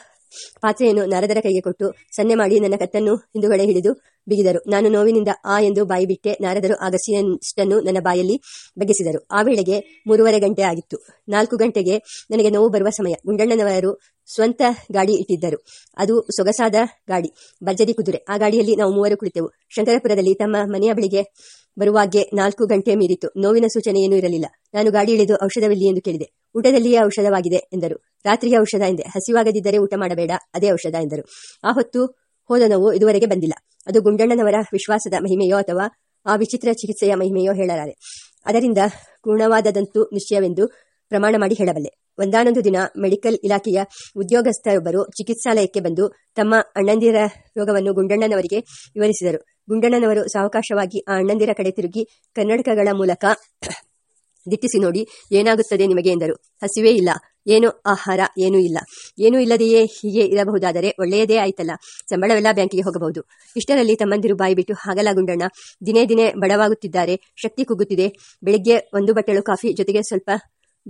ಪಾತ್ರೆಯನ್ನು ನಾರದರ ಕೈಗೆ ಕೊಟ್ಟು ಸನ್ನೆ ಮಾಡಿ ನನ್ನ ಕತ್ತನ್ನು ಹಿಂದುಗಡೆ ಹಿಡಿದು ಬಿಗಿದರು. ನಾನು ನೋವಿನಿಂದ ಆ ಎಂದು ಬಾಯಿ ಬಿಟ್ಟೆ. ನಾರದರು ಆ ಗಸಿಯಷ್ಟನ್ನು ನನ್ನ ಬಾಯಲ್ಲಿ ಬಗ್ಗಿಸಿದರು. ಆ ವೇಳೆಗೆ ಮೂರುವರೆ ಗಂಟೆ ಆಗಿತ್ತು. ನಾಲ್ಕು ಗಂಟೆಗೆ ನನಗೆ ನೋವು ಬರುವ ಸಮಯ. ಗುಂಡಣ್ಣನವರು ಸ್ವಂತ ಗಾಡಿ ಇಟ್ಟಿದ್ದರು. ಅದು ಸೊಗಸಾದ ಗಾಡಿ, ಭರ್ಜರಿ ಕುದುರೆ. ಆ ಗಾಡಿಯಲ್ಲಿ ನಾವು ಮೂವರು ಕುಳಿತೆವು. ಶಂಕರಪುರದಲ್ಲಿ ತಮ್ಮ ಮನೆಯ ಬಳಿಗೆ ಬರುವಾಗೆ ನಾಲ್ಕು ಗಂಟೆ ಮೀರಿತು. ನೋವಿನ ಸೂಚನೆ ಏನೂ ಇರಲಿಲ್ಲ. ನಾನು ಗಾಡಿ ಇಳಿದು ಔಷಧವಿಲ್ಲಿ ಎಂದು ಕೇಳಿದೆ. ಊಟದಲ್ಲಿಯೇ ಔಷಧವಾಗಿದೆ ಎಂದರು. ರಾತ್ರಿಗೆ ಔಷಧ ಎಂದೆ. ಹಸಿವಾಗದಿದ್ದರೆ ಊಟ ಮಾಡಬೇಡ, ಅದೇ ಔಷಧ ಎಂದರು. ಆ ಹೊತ್ತು ಹೋದ ನೋವು ಇದುವರೆಗೆ ಬಂದಿಲ್ಲ. ಅದು ಗುಂಡಣ್ಣನವರ ವಿಶ್ವಾಸದ ಮಹಿಮೆಯೋ ಅಥವಾ ಆ ವಿಚಿತ್ರ ಚಿಕಿತ್ಸೆಯ ಮಹಿಮೆಯೋ ಹೇಳಲಾರೆ. ಅದರಿಂದ ಗುಣವಾದದಂತೂ ನಿಶ್ಚಯವೆಂದು ಪ್ರಮಾಣ ಮಾಡಿ ಹೇಳಬಲ್ಲೆ. ಒಂದಾನೊಂದು ದಿನ ಮೆಡಿಕಲ್ ಇಲಾಖೆಯ ಉದ್ಯೋಗಸ್ಥರೊಬ್ಬರು ಚಿಕಿತ್ಸಾಲಯಕ್ಕೆ ಬಂದು ತಮ್ಮ ಅಣ್ಣಂದಿರ ರೋಗವನ್ನು ಗುಂಡಣ್ಣನವರಿಗೆ ವಿವರಿಸಿದರು. ಗುಂಡಣ್ಣನವರು ಸಾವಕಾಶವಾಗಿ ಆ ಅಣ್ಣಂದಿರ ಕಡೆ ತಿರುಗಿ ಕನ್ನಡಕಗಳ ಮೂಲಕ ದಿಟ್ಟಿಸಿ ನೋಡಿ, ಏನಾಗುತ್ತದೆ ನಿಮಗೆ ಎಂದರು. ಹಸಿವೇ ಇಲ್ಲ. ಏನು ಆಹಾರ? ಏನೂ ಇಲ್ಲ. ಏನೂ ಇಲ್ಲದೆಯೇ ಹೀಗೆ ಇರಬಹುದಾದರೆ ಒಳ್ಳೆಯದೇ ಆಯ್ತಲ್ಲ. ಸಂಬಳವೆಲ್ಲ ಬ್ಯಾಂಕಿಗೆ ಹೋಗಬಹುದು. ಇಷ್ಟರಲ್ಲಿ ತಮ್ಮಂದಿರು ಬಾಯಿ ಬಿಟ್ಟು ಹಾಗಲಾಗುಂಡಣ್ಣ ದಿನೇ ದಿನೇ ಬಡವಾಗುತ್ತಿದ್ದಾರೆ. ಶಕ್ತಿ ಕುಗ್ಗುತ್ತಿದೆ. ಬೆಳಿಗ್ಗೆ ಒಂದು ಬಟ್ಟೆಳು ಕಾಫಿ ಜೊತೆಗೆ ಸ್ವಲ್ಪ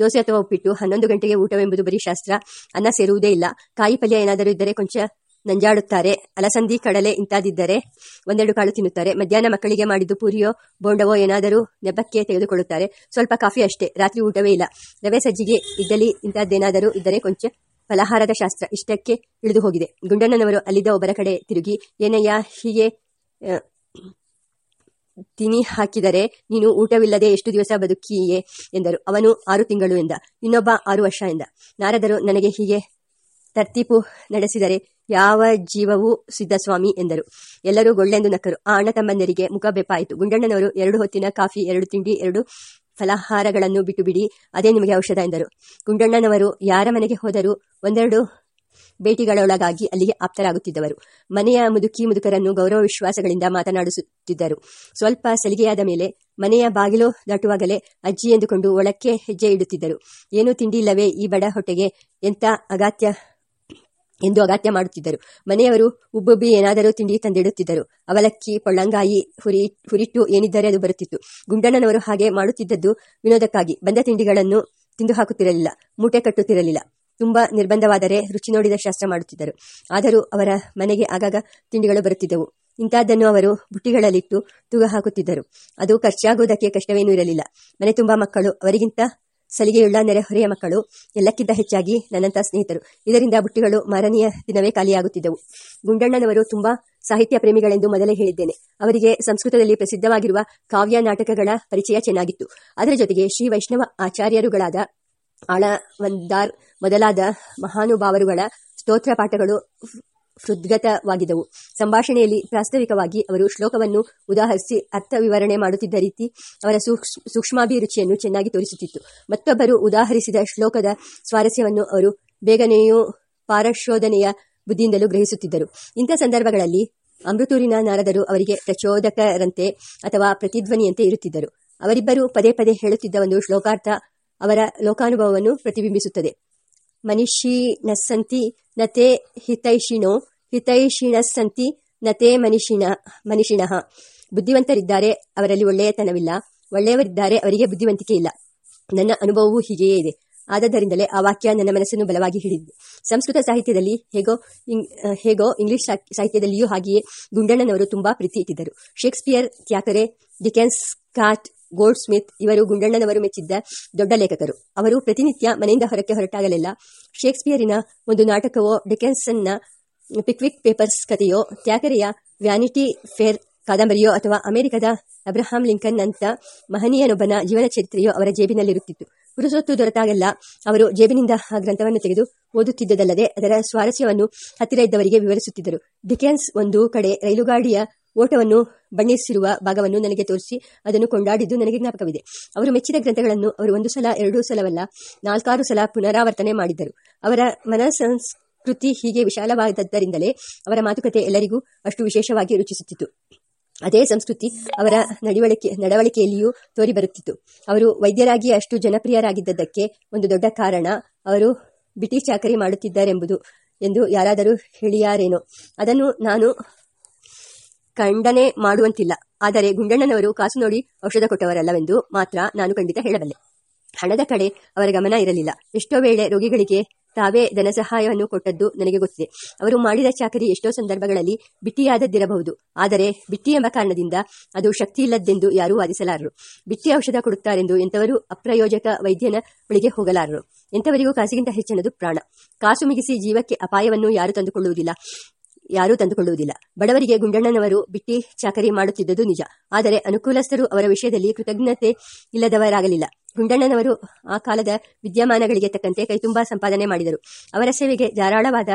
ದೋಸೆ ಅಥವಾ ಉಪ್ಪಿಟ್ಟು, ಹನ್ನೊಂದು ಗಂಟೆಗೆ ಊಟವೆಂಬುದು ಬರೀ ಶಾಸ್ತ್ರ. ಅನ್ನ ಸೇರುವುದೇ ಇಲ್ಲ. ಕಾಯಿ ಪಲ್ಯ ಏನಾದರೂ ಇದ್ದರೆ ಕೊಂಚ ನಂಜಾಡುತ್ತಾರೆ. ಅಲಸಂದಿ, ಕಡಲೆ ಇಂತಾದಿದ್ದರೆ ಒಂದೆರಡು ಕಾಳು ತಿನ್ನುತ್ತಾರೆ. ಮಧ್ಯಾಹ್ನ ಮಕ್ಕಳಿಗೆ ಮಾಡಿದ್ದು ಪೂರಿಯೋ, ಬೋಂಡವೋ ಏನಾದರೂ ನೆಪಕ್ಕೆ ತೆಗೆದುಕೊಳ್ಳುತ್ತಾರೆ. ಸ್ವಲ್ಪ ಕಾಫಿ ಅಷ್ಟೇ, ರಾತ್ರಿ ಊಟವೇ ಇಲ್ಲ. ರವೆ ಸಜ್ಜಿಗೆ ಇಡ್ಡಲಿ ಇಂಥದ್ದೇನಾದರೂ ಇದ್ದರೆ ಕೊಂಚ ಫಲಹಾರದ ಶಾಸ್ತ್ರ ಇಷ್ಟಕ್ಕೆ ಇಳಿದು ಹೋಗಿದೆ. ಗುಂಡಣ್ಣನವರು ಅಲ್ಲಿದ್ದ ಒಬ್ಬರ ಕಡೆ ತಿರುಗಿ, ಏನಯ್ಯ, ಹೀಗೆ ತಿನಿ ಹಾಕಿದರೆ ನೀನು ಊಟವಿಲ್ಲದೆ ಎಷ್ಟು ದಿವಸ ಬದುಕಿಯೇ? ಎಂದರು. ಅವನು ಆರು ತಿಂಗಳು ಎಂದ ಇನ್ನೊಬ್ಬ ಆರು ವರ್ಷ ಎಂದ. ನಾರದರು ನನಗೆ ಹೀಗೆ ತರ್ತೀಪು ನಡೆಸಿದರೆ ಯಾವ ಜೀವವೂ ಸಿದ್ಧಸ್ವಾಮಿ ಎಂದರು. ಎಲ್ಲರೂ ಗೊಳ್ಳೆಂದು ನಕ್ಕರು. ಆ ಅಣ್ಣ ತಮ್ಮಂದರಿಗೆ ಮುಖ ಬೆಪ್ಪಾಯಿತು. ಗುಂಡಣ್ಣನವರು ಎರಡು ಹೊತ್ತಿನ ಕಾಫಿ, ಎರಡು ತಿಂಡಿ, ಎರಡು ಫಲಹಾರಗಳನ್ನು ಬಿಟ್ಟು ಬಿಡಿ ಅದೇ ನಿಮಗೆ ಔಷಧ ಎಂದರು. ಗುಂಡಣ್ಣನವರು ಯಾರ ಮನೆಗೆ ಹೋದರೂ ಒಂದೆರಡು ಭೇಟಿಗಳೊಳಗಾಗಿ ಅಲ್ಲಿಗೆ ಆಪ್ತರಾಗುತ್ತಿದ್ದವರು. ಮನೆಯ ಮುದುಕಿ ಮುದುಕರನ್ನು ಗೌರವ ವಿಶ್ವಾಸಗಳಿಂದ ಮಾತನಾಡಿಸುತ್ತಿದ್ದರು. ಸ್ವಲ್ಪ ಸಲಿಗೆಯಾದ ಮೇಲೆ ಮನೆಯ ಬಾಗಿಲು ದಾಟುವಾಗಲೇ ಅಜ್ಜಿ ಎಂದುಕೊಂಡು ಒಳಕ್ಕೆ ಹೆಜ್ಜೆ ಇಡುತ್ತಿದ್ದರು. ಏನೂ ತಿಂಡಿ ಇಲ್ಲವೇ ಈ ಬಡ ಹೊಟ್ಟೆಗೆ ಎಂಥ ಅಗಾತ್ಯ ಎಂದು ಅಗತ್ಯ ಮಾಡುತ್ತಿದ್ದರು. ಮನೆಯವರು ಉಬ್ಬುಬ್ಬಿ ಏನಾದರೂ ತಿಂಡಿ ತಂದಿಡುತ್ತಿದ್ದರು. ಅವಲಕ್ಕಿ, ಪೊಳ್ಳಂಗಾಯಿ, ಹುರಿ, ಹುರಿಟ್ಟು ಏನಿದ್ದರೆ ಅದು ಬರುತ್ತಿತ್ತು. ಗುಂಡಣ್ಣನವರು ಹಾಗೆ ಮಾಡುತ್ತಿದ್ದದ್ದು ವಿನೋದಕ್ಕಾಗಿ. ಬಂದ ತಿಂಡಿಗಳನ್ನು ತಿಂದು ಹಾಕುತ್ತಿರಲಿಲ್ಲ ಮೂಟೆ ಕಟ್ಟುತ್ತಿರಲಿಲ್ಲ. ತುಂಬಾ ನಿರ್ಬಂಧವಾದರೆ ರುಚಿ ನೋಡಿದ ಶಾಸ್ತ್ರ ಮಾಡುತ್ತಿದ್ದರು. ಆದರೂ ಅವರ ಮನೆಗೆ ಆಗಾಗ ತಿಂಡಿಗಳು ಬರುತ್ತಿದ್ದವು. ಇಂಥದ್ದನ್ನು ಅವರು ಬುಟ್ಟಿಗಳಲ್ಲಿಟ್ಟು ತೂಗ ಹಾಕುತ್ತಿದ್ದರು. ಅದು ಖರ್ಚಾಗುವುದಕ್ಕೆ ಕಷ್ಟವೇನೂ ಇರಲಿಲ್ಲ. ಮನೆ ತುಂಬಾ ಮಕ್ಕಳು. ಅವರಿಗಿಂತ ಸಲಿಗೆಯುಳ್ಳ ನೆರೆಹೊರೆಯ ಮಕ್ಕಳು ಎಲ್ಲಕ್ಕಿಂತ ಹೆಚ್ಚಾಗಿ ನನ್ನಂಥ ಸ್ನೇಹಿತರು. ಇದರಿಂದ ಬುಟ್ಟಿಗಳು ಮಾರನೆಯ ದಿನವೇ ಖಾಲಿಯಾಗುತ್ತಿದ್ದವು ಗುಂಡಣ್ಣನವರು ತುಂಬಾ ಸಾಹಿತ್ಯ ಪ್ರೇಮಿಗಳೆಂದು ಮೊದಲೇ ಹೇಳಿದ್ದೇನೆ. ಅವರಿಗೆ ಸಂಸ್ಕೃತದಲ್ಲಿ ಪ್ರಸಿದ್ಧವಾಗಿರುವ ಕಾವ್ಯ ನಾಟಕಗಳ ಪರಿಚಯ ಚೆನ್ನಾಗಿತ್ತು. ಅದರ ಜೊತೆಗೆ ಶ್ರೀ ವೈಷ್ಣವ ಆಚಾರ್ಯರುಗಳಾದ ಆಳವಂದಾರ್ ಮೊದಲಾದ ಮಹಾನುಭಾವರುಗಳ ಸ್ತೋತ್ರ ಪಾಠಗಳು ಹೃದ್ಗತವಾಗಿದ್ದವು ಸಂಭಾಷಣೆಯಲ್ಲಿ ಪ್ರಾಸ್ತಾವಿಕವಾಗಿ ಅವರು ಶ್ಲೋಕವನ್ನು ಉದಾಹರಿಸಿ ಅರ್ಥ ವಿವರಣೆ ಮಾಡುತ್ತಿದ್ದ ರೀತಿ ಅವರ ಸೂಕ್ಷ್ಮಾಭಿರುಚಿಯನ್ನು ಚೆನ್ನಾಗಿ ತೋರಿಸುತ್ತಿತ್ತು. ಮತ್ತೊಬ್ಬರು ಉದಾಹರಿಸಿದ ಶ್ಲೋಕದ ಸ್ವಾರಸ್ಯವನ್ನು ಅವರು ಬೇಗನೆಯೂ ಪಾರಶೋಧನೆಯ ಬುದ್ಧಿಯಿಂದಲೂ ಗ್ರಹಿಸುತ್ತಿದ್ದರು. ಇಂಥ ಸಂದರ್ಭಗಳಲ್ಲಿ ಅಮೃತೂರಿನ ನಾರದರು ಅವರಿಗೆ ಪ್ರಚೋದಕರಂತೆ ಅಥವಾ ಪ್ರತಿಧ್ವನಿಯಂತೆ ಇರುತ್ತಿದ್ದರು. ಅವರಿಬ್ಬರು ಪದೇ ಪದೇ ಹೇಳುತ್ತಿದ್ದ ಒಂದು ಶ್ಲೋಕಾರ್ಥ ಅವರ ಲೋಕಾನುಭವವನ್ನು ಪ್ರತಿಬಿಂಬಿಸುತ್ತದೆ. ಮನಿಷಿಣಸ್ಸಂತಿ ನತೆ ಹಿತೈಷಿಣೋ ಹಿತೈಷಿಣಸ್ಸಂತಿ ನತೆ ಮನಿಷಿಣ ಮನಿಷಿಣಃ ಬುದ್ಧಿವಂತರಿದ್ದಾರೆ, ಅವರಲ್ಲಿ ಒಳ್ಳೆಯತನವಿಲ್ಲ. ಒಳ್ಳೆಯವರಿದ್ದಾರೆ, ಅವರಿಗೆ ಬುದ್ಧಿವಂತಿಕೆ ಇಲ್ಲ. ನನ್ನ ಅನುಭವವೂ ಹೀಗೆಯೇ ಇದೆ. ಆದ್ದರಿಂದಲೇ ಆ ವಾಕ್ಯ ನನ್ನ ಮನಸ್ಸನ್ನು ಬಲವಾಗಿ ಹಿಡಿದಿದೆ. ಸಂಸ್ಕೃತ ಸಾಹಿತ್ಯದಲ್ಲಿ ಹೇಗೋ ಹೇಗೋ ಇಂಗ್ಲಿಷ್ ಸಾಹಿತ್ಯದಲ್ಲಿಯೂ ಹಾಗೆಯೇ ಗುಂಡಣ್ಣನವರು ತುಂಬಾ ಪ್ರೀತಿ ಇಟ್ಟಿದ್ದರು. Shakespeare Thackeray Dickens, Scott Goldsmith ಇವರು ಗುಂಡಣ್ಣನವರು ಮೆಚ್ಚಿದ್ದ ದೊಡ್ಡ ಲೇಖಕರು. ಅವರು ಪ್ರತಿನಿತ್ಯ ಮನೆಯಿಂದ ಹೊರಕ್ಕೆ ಹೊರಟಾಗಲೆಲ್ಲ. ಶೇಕ್ಸ್ಪಿಯರಿನ ಒಂದು ನಾಟಕವೋ, ಡಿಕೆನ್ಸನ್ನ ಪಿಕ್ವಿಕ್ ಪೇಪರ್ಸ್ ಕಥೆಯೋ ತ್ಯಾಗರೆಯ ವ್ಯಾನಿಟಿ ಫೇರ್ ಕಾದಂಬರಿಯೋ ಅಥವಾ ಅಮೆರಿಕದ ಅಬ್ರಹಾಂ ಲಿಂಕನ್ ಅಂತ ಮಹನೀಯನೊಬ್ಬನ ಜೀವನ ಚರಿತ್ರೆಯೋ ಅವರ ಜೇಬಿನಲ್ಲಿರುತ್ತಿತ್ತು. ಪುರುಸೊತ್ತು ದೊರೆತಾಗೆಲ್ಲ ಅವರು ಜೇಬಿನಿಂದ ಆ ಗ್ರಂಥವನ್ನು ತೆಗೆದು ಓದುತ್ತಿದ್ದದಲ್ಲದೆ ಅದರ ಸ್ವಾರಸ್ಯವನ್ನು ಹತ್ತಿರ ಇದ್ದವರಿಗೆ ವಿವರಿಸುತ್ತಿದ್ದರು. ಡಿಕೆನ್ಸ್ ಒಂದು ಕಡೆ ರೈಲುಗಾಡಿಯ ಓಟವನ್ನು ಬಣ್ಣಿಸಿರುವ ಭಾಗವನ್ನು ನನಗೆ ತೋರಿಸಿ, ಅದನ್ನು ಕೊಂಡಾಡಿದ್ದು ನನಗೆ ಜ್ಞಾಪಕವಿದೆ. ಅವರು ಮೆಚ್ಚಿದ ಗ್ರಂಥಗಳನ್ನು ಅವರು ಒಂದು ಸಲ, ಎರಡೂ ಸಲವಲ್ಲ, ನಾಲ್ಕಾರು ಸಲ ಪುನರಾವರ್ತನೆ ಮಾಡಿದ್ದರು. ಅವರ ಮನಸಂಸ್ಕೃತಿ ಹೀಗೆ ವಿಶಾಲವಾದದ್ದರಿಂದಲೇ ಅವರ ಮಾತುಕತೆ ಎಲ್ಲರಿಗೂ ಅಷ್ಟು ವಿಶೇಷವಾಗಿ ರುಚಿಸುತ್ತಿತ್ತು. ಅದೇ ಸಂಸ್ಕೃತಿ ಅವರ ನಡವಳಿಕೆ, ನಡವಳಿಕೆಯಲ್ಲಿಯೂ ತೋರಿ ಬರುತ್ತಿತ್ತು ಅವರು ವೈದ್ಯರಾಗಿ ಅಷ್ಟು ಜನಪ್ರಿಯರಾಗಿದ್ದದಕ್ಕೆ ಒಂದು ದೊಡ್ಡ ಕಾರಣ, ಅವರು ಬ್ರಿಟಿಷ್ ಚಾಕರಿ ಮಾಡುತ್ತಿದ್ದಾರೆಂಬುದು ಎಂದು ಯಾರಾದರೂ ಹೇಳಿಯಾರೇನೋ. ಅದನ್ನು ನಾನು ಖಂಡನೆ ಮಾಡುವಂತಿಲ್ಲ. ಆದರೆ ಗುಂಡಣ್ಣನವರು ಕಾಸು ನೋಡಿ ಔಷಧ ಕೊಟ್ಟವರಲ್ಲವೆಂದು ಮಾತ್ರ ನಾನು ಖಂಡಿತ ಹೇಳಬಲ್ಲೆ. ಹಣದ ಕಡೆ ಅವರ ಗಮನ ಇರಲಿಲ್ಲ. ಎಷ್ಟೋ ವೇಳೆ ರೋಗಿಗಳಿಗೆ ತಾವೇ ಧನಸಹಾಯವನ್ನು ಕೊಟ್ಟದ್ದು ನನಗೆ ಗೊತ್ತಿದೆ. ಅವರು ಮಾಡಿದ ಚಾಕರಿ ಎಷ್ಟೋ ಸಂದರ್ಭಗಳಲ್ಲಿ ಬಿಟ್ಟಿಯಾದದ್ದಿರಬಹುದು. ಆದರೆ ಬಿಟ್ಟಿ ಎಂಬ ಕಾರಣದಿಂದ ಅದು ಶಕ್ತಿ ಇಲ್ಲದ್ದೆಂದು ಯಾರೂ ವಾದಿಸಲಾರರು. ಬಿಟ್ಟಿ ಔಷಧ ಕೊಡುತ್ತಾರೆಂದು ಎಂಥವರು ಅಪ್ರಯೋಜಕ ವೈದ್ಯನ ಬಳಿಗೆ ಹೋಗಲಾರರು. ಎಂಥವರಿಗೂ ಕಾಸಿಗಿಂತ ಹೆಚ್ಚಿನದು ಪ್ರಾಣ. ಕಾಸು ಮಿಗಿಸಿ ಜೀವಕ್ಕೆ ಅಪಾಯವನ್ನು ಯಾರು ತಂದುಕೊಳ್ಳುವುದಿಲ್ಲ. ಯಾರೂ ತಂದುಕೊಳ್ಳುವುದಿಲ್ಲ. ಬಡವರಿಗೆ ಗುಂಡಣ್ಣನವರು ಬಿಟ್ಟಿ ಚಾಕರಿ ಮಾಡುತ್ತಿದ್ದುದು ನಿಜ. ಆದರೆ ಅನುಕೂಲಸ್ಥರು ಅವರ ವಿಷಯದಲ್ಲಿ ಕೃತಜ್ಞತೆ ಇಲ್ಲದವರಾಗಲಿಲ್ಲ. ಗುಂಡಣ್ಣನವರು ಆ ಕಾಲದ ವಿದ್ಯಮಾನಗಳಿಗೆ ತಕ್ಕಂತೆ ಕೈತುಂಬಾ ಸಂಪಾದನೆ ಮಾಡಿದರು. ಅವರ ಸೇವೆಗೆ ಧಾರಾಳವಾದ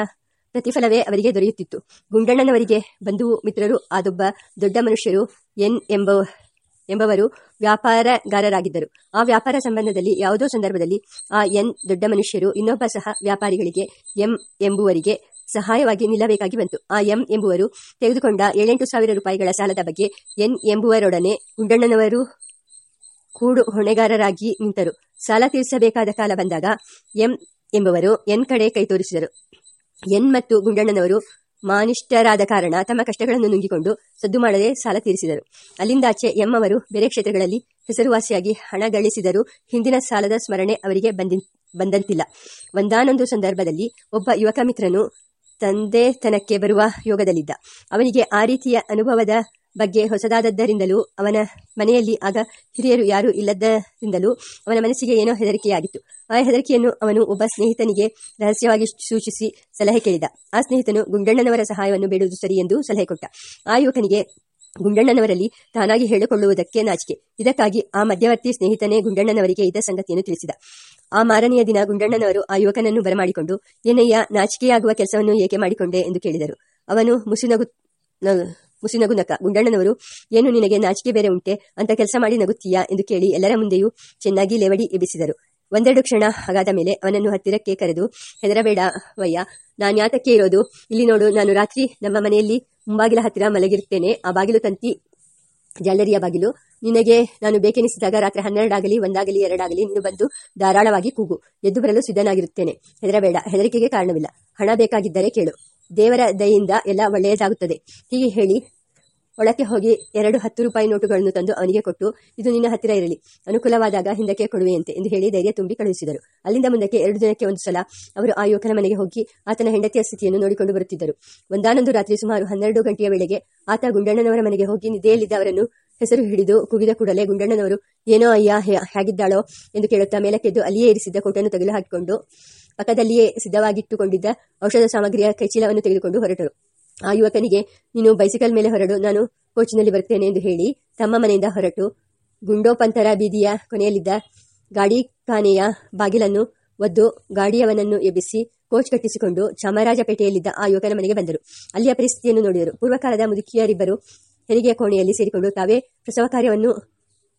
ಪ್ರತಿಫಲವೇ ಅವರಿಗೆ ದೊರೆಯುತ್ತಿತ್ತು. ಗುಂಡಣ್ಣನವರಿಗೆ ಬಂಧು ಮಿತ್ರರು, ಆದೊಬ್ಬ ದೊಡ್ಡ ಮನುಷ್ಯರು, ಎನ್ ಎಂಬ ಎಂಬವರು ವ್ಯಾಪಾರಗಾರರಾಗಿದ್ದರು. ಆ ವ್ಯಾಪಾರ ಸಂಬಂಧದಲ್ಲಿ ಯಾವುದೋ ಸಂದರ್ಭದಲ್ಲಿ ಆ ಎನ್ ದೊಡ್ಡ ಮನುಷ್ಯರು, ಇನ್ನೊಬ್ಬ ಸಹ ವ್ಯಾಪಾರಿಗಳಿಗೆ ಎಂ ಎಂಬುವರಿಗೆ ಸಹಾಯವಾಗಿ ನಿಲ್ಲಬೇಕಾಗಿ ಬಂತು. ಆ ಎಂ ಎಂಬುವರು ತೆಗೆದುಕೊಂಡ ಏಳೆಂಟು ಸಾವಿರ ರೂಪಾಯಿಗಳ ಸಾಲದ ಬಗ್ಗೆ ಎನ್ ಎಂಬುವರೊಡನೆ ಗುಂಡಣ್ಣನವರು ಕೂಡು ಹೊಣೆಗಾರರಾಗಿ ನಿಂತರು. ಸಾಲ ತೀರಿಸಬೇಕಾದ ಕಾಲ ಬಂದಾಗ ಎಂ ಎಂಬುವರು ಎನ್ ಕಡೆ ಕೈ ತೋರಿಸಿದರು. ಎನ್ ಮತ್ತು ಗುಂಡಣ್ಣನವರು ಮಾನಿಷ್ಠರಾದ ಕಾರಣ ತಮ್ಮ ಕಷ್ಟಗಳನ್ನು ನುಂಗಿಕೊಂಡು ಸದ್ದು ಮಾಡದೆ ಸಾಲ ತೀರಿಸಿದರು. ಅಲ್ಲಿಂದಾಚೆ ಎಂ ಅವರು ಬೇರೆ ಕ್ಷೇತ್ರಗಳಲ್ಲಿ ಹೆಸರುವಾಸಿಯಾಗಿ ಹಣ ಗಳಿಸಿದರೂ ಹಿಂದಿನ ಸಾಲದ ಸ್ಮರಣೆ ಅವರಿಗೆ ಬಂದಿ ಬಂದಂತಿಲ್ಲ. ಒಂದಾನೊಂದು ಸಂದರ್ಭದಲ್ಲಿ ಒಬ್ಬ ಯುವಕ ಮಿತ್ರನು ತಂದೆತನಕ್ಕೆ ಬರುವ ಯೋಗದಲ್ಲಿದ್ದ. ಅವನಿಗೆ ಆ ರೀತಿಯ ಅನುಭವದ ಬಗ್ಗೆ ಹೊಸದಾದದ್ದರಿಂದಲೂ, ಅವನ ಮನೆಯಲ್ಲಿ ಆಗ ಹಿರಿಯರು ಯಾರೂ ಇಲ್ಲದ್ದರಿಂದಲೂ ಅವನ ಮನಸ್ಸಿಗೆ ಏನೋ ಹೆದರಿಕೆಯಾಗಿತ್ತು. ಆ ಹೆದರಿಕೆಯನ್ನು ಅವನು ಒಬ್ಬ ಸ್ನೇಹಿತನಿಗೆ ರಹಸ್ಯವಾಗಿ ಸೂಚಿಸಿ ಸಲಹೆ ಕೇಳಿದ. ಆ ಸ್ನೇಹಿತನು ಗುಂಡಣ್ಣನವರ ಸಹಾಯವನ್ನು ಬೇಡುವುದು ಸರಿ ಎಂದು ಸಲಹೆ ಕೊಟ್ಟ. ಆ ಯುವಕನಿಗೆ ಗುಂಡಣ್ಣನವರಲ್ಲಿ ತಾನಾಗಿ ಹೇಳಿಕೊಳ್ಳುವುದಕ್ಕೆ ನಾಚಿಕೆ. ಇದಕ್ಕಾಗಿ ಆ ಮಧ್ಯವರ್ತಿ ಸ್ನೇಹಿತನೇ ಗುಂಡಣ್ಣನವರಿಗೆ ಇದ ಸಂಗತಿಯನ್ನು ತಿಳಿಸಿದ. ಆ ಮಾರನೆಯ ದಿನ ಗುಂಡಣ್ಣನವರು ಆ ಯುವಕನನ್ನು ಬರಮಾಡಿಕೊಂಡು ಏನಯ್ಯ ನಾಚಿಕೆಯಾಗುವ ಕೆಲಸವನ್ನು ಏಕೆ ಮಾಡಿಕೊಂಡೆ? ಎಂದು ಕೇಳಿದರು. ಅವನು, ಮುಸಿನಗು ಮುಸಿನಗು ನಕ ಗುಂಡಣ್ಣನವರು, ಏನು ನಿನಗೆ ನಾಚಿಕೆ ಬೇರೆ ಉಂಟೆ? ಅಂತ ಕೆಲಸ ಮಾಡಿ ನಗುತ್ತೀಯಾ? ಎಂದು ಕೇಳಿ ಎಲ್ಲರ ಮುಂದೆಯೂ ಚೆನ್ನಾಗಿ ಲೇವಡಿ ಎಬ್ಬಿಸಿದರು. ಒಂದೆರಡು ಕ್ಷಣ ಹಾಗಾದ ಮೇಲೆ ಅವನನ್ನು ಹತ್ತಿರಕ್ಕೆ ಕರೆದು, ಹೆದರಬೇಡ ವಯ್ಯ ನಾನ್ಯಾತಕ್ಕೆ ಇರೋದು? ಇಲ್ಲಿ ನೋಡು, ನಾನು ರಾತ್ರಿ ನಮ್ಮ ಮನೆಯಲ್ಲಿ ಮುಂಬಾಗಿಲ ಹತ್ತಿರ ಮಲಗಿರುತ್ತೇನೆ. ಆ ಬಾಗಿಲು ತಂತಿ, ಜಾಲರಿಯ ಬಾಗಿಲು. ನಿನಗೆ ನಾನು ಬೇಕೆನಿಸಿದಾಗ ರಾತ್ರಿ ಹನ್ನೆರಡಾಗಲಿ, ಒಂದಾಗಲಿ, ಎರಡಾಗಲಿ, ನೀನು ಬಂದು ಧಾರಾಳವಾಗಿ ಕೂಗು. ಎದ್ದು ಬರಲು ಸಿದ್ಧನಾಗಿರುತ್ತೇನೆ. ಹೆದರಬೇಡ, ಹೆದರಿಕೆಗೆ ಕಾರಣವಿಲ್ಲ. ಹಣ ಬೇಕಾಗಿದ್ದರೆ ಕೇಳು. ದೇವರ ದಯೆಯಿಂದ ಎಲ್ಲ ಒಳ್ಳೆಯದಾಗುತ್ತದೆ. ಹೀಗೆ ಹೇಳಿ ಒಳಕ್ಕೆ ಹೋಗಿ ಎರಡು ಹತ್ತು ರೂಪಾಯಿ ನೋಟುಗಳನ್ನು ತಂದು ಅವನಿಗೆ ಕೊಟ್ಟು, ಇದು ನಿನ್ನ ಹತ್ತಿರ ಇರಲಿ, ಅನುಕೂಲವಾದಾಗ ಹಿಂದಕ್ಕೆ ಕೊಡುವೆಯಂತೆ ಎಂದು ಹೇಳಿ ಧೈರ್ಯ ತುಂಬಿ ಕಳುಹಿಸಿದರು. ಅಲ್ಲಿಂದ ಮುಂದಕ್ಕೆ ಎರಡು ದಿನಕ್ಕೆ ಒಂದು ಸಲ ಅವರು ಆ ಯುವಕನ ಮನೆಗೆ ಹೋಗಿ ಆತನ ಹೆಂಡತಿಯ ಸ್ಥಿತಿಯನ್ನು ನೋಡಿಕೊಂಡು ಬರುತ್ತಿದ್ದರು. ಒಂದಾನೊಂದು ರಾತ್ರಿ ಸುಮಾರು ಹನ್ನೆರಡು ಗಂಟೆಯ ವೇಳೆಗೆ ಆತ ಗುಂಡಣ್ಣನವರ ಮನೆಗೆ ಹೋಗಿ ನಿದ್ದೆಯಲ್ಲಿದ್ದ ಅವರನ್ನು ಹೆಸರು ಹಿಡಿದು ಕುಗಿದ ಕೂಡಲೇ ಗುಂಡಣ್ಣನವರು, ಏನೋ ಅಯ್ಯ ಹೇಗಿದ್ದಾಳೋ? ಎಂದು ಕೇಳುತ್ತಾ ಮೇಲಕ್ಕೆದ್ದು ಅಲ್ಲಿಯೇ ಇರಿಸಿದ್ದ ಕೋಟನ್ನು ತೆಗೆದುಹಾಕಿಕೊಂಡು ಹಾಕಿಕೊಂಡು ಪಕ್ಕದಲ್ಲಿಯೇ ಸಿದ್ಧವಾಗಿಟ್ಟುಕೊಂಡಿದ್ದ ಔಷಧ ಸಾಮಗ್ರಿಯ ಕೈಚೀಲವನ್ನು ತೆಗೆದುಕೊಂಡು ಹೊರಟರು. ಆ ಯುವಕನಿಗೆ, ನೀನು ಬೈಸಿಕಲ್ ಮೇಲೆ ಹೊರಡು, ನಾನು ಕೋಚಿನಲ್ಲಿ ಬರುತ್ತೇನೆ ಎಂದು ಹೇಳಿ ತಮ್ಮ ಮನೆಯಿಂದ ಹೊರಟು. ಗುಂಡೋಪಂತರ ಬೀದಿಯ ಕೊನೆಯಲ್ಲಿದ್ದ ಗಾಡಿ ಖಾನೆಯ ಬಾಗಿಲನ್ನು ಒದ್ದು ಗಾಡಿಯವನನ್ನು ಎಬ್ಬಿಸಿ ಕೋಚ್ ಕಟ್ಟಿಸಿಕೊಂಡು ಚಾಮರಾಜಪೇಟೆಯಲ್ಲಿದ್ದ ಆ ಯುವಕನ ಮನೆಗೆ ಬಂದರು. ಅಲ್ಲಿಯ ಪರಿಸ್ಥಿತಿಯನ್ನು ನೋಡಿದರು. ಪೂರ್ವಕಾಲದ ಮುದುಕಿಯರಿಬ್ಬರು ಹೆರಿಗೆಯ ಕೋಣೆಯಲ್ಲಿ ಸೇರಿಕೊಂಡು ತಾವೇ ಪ್ರಸವ ಕಾರ್ಯವನ್ನು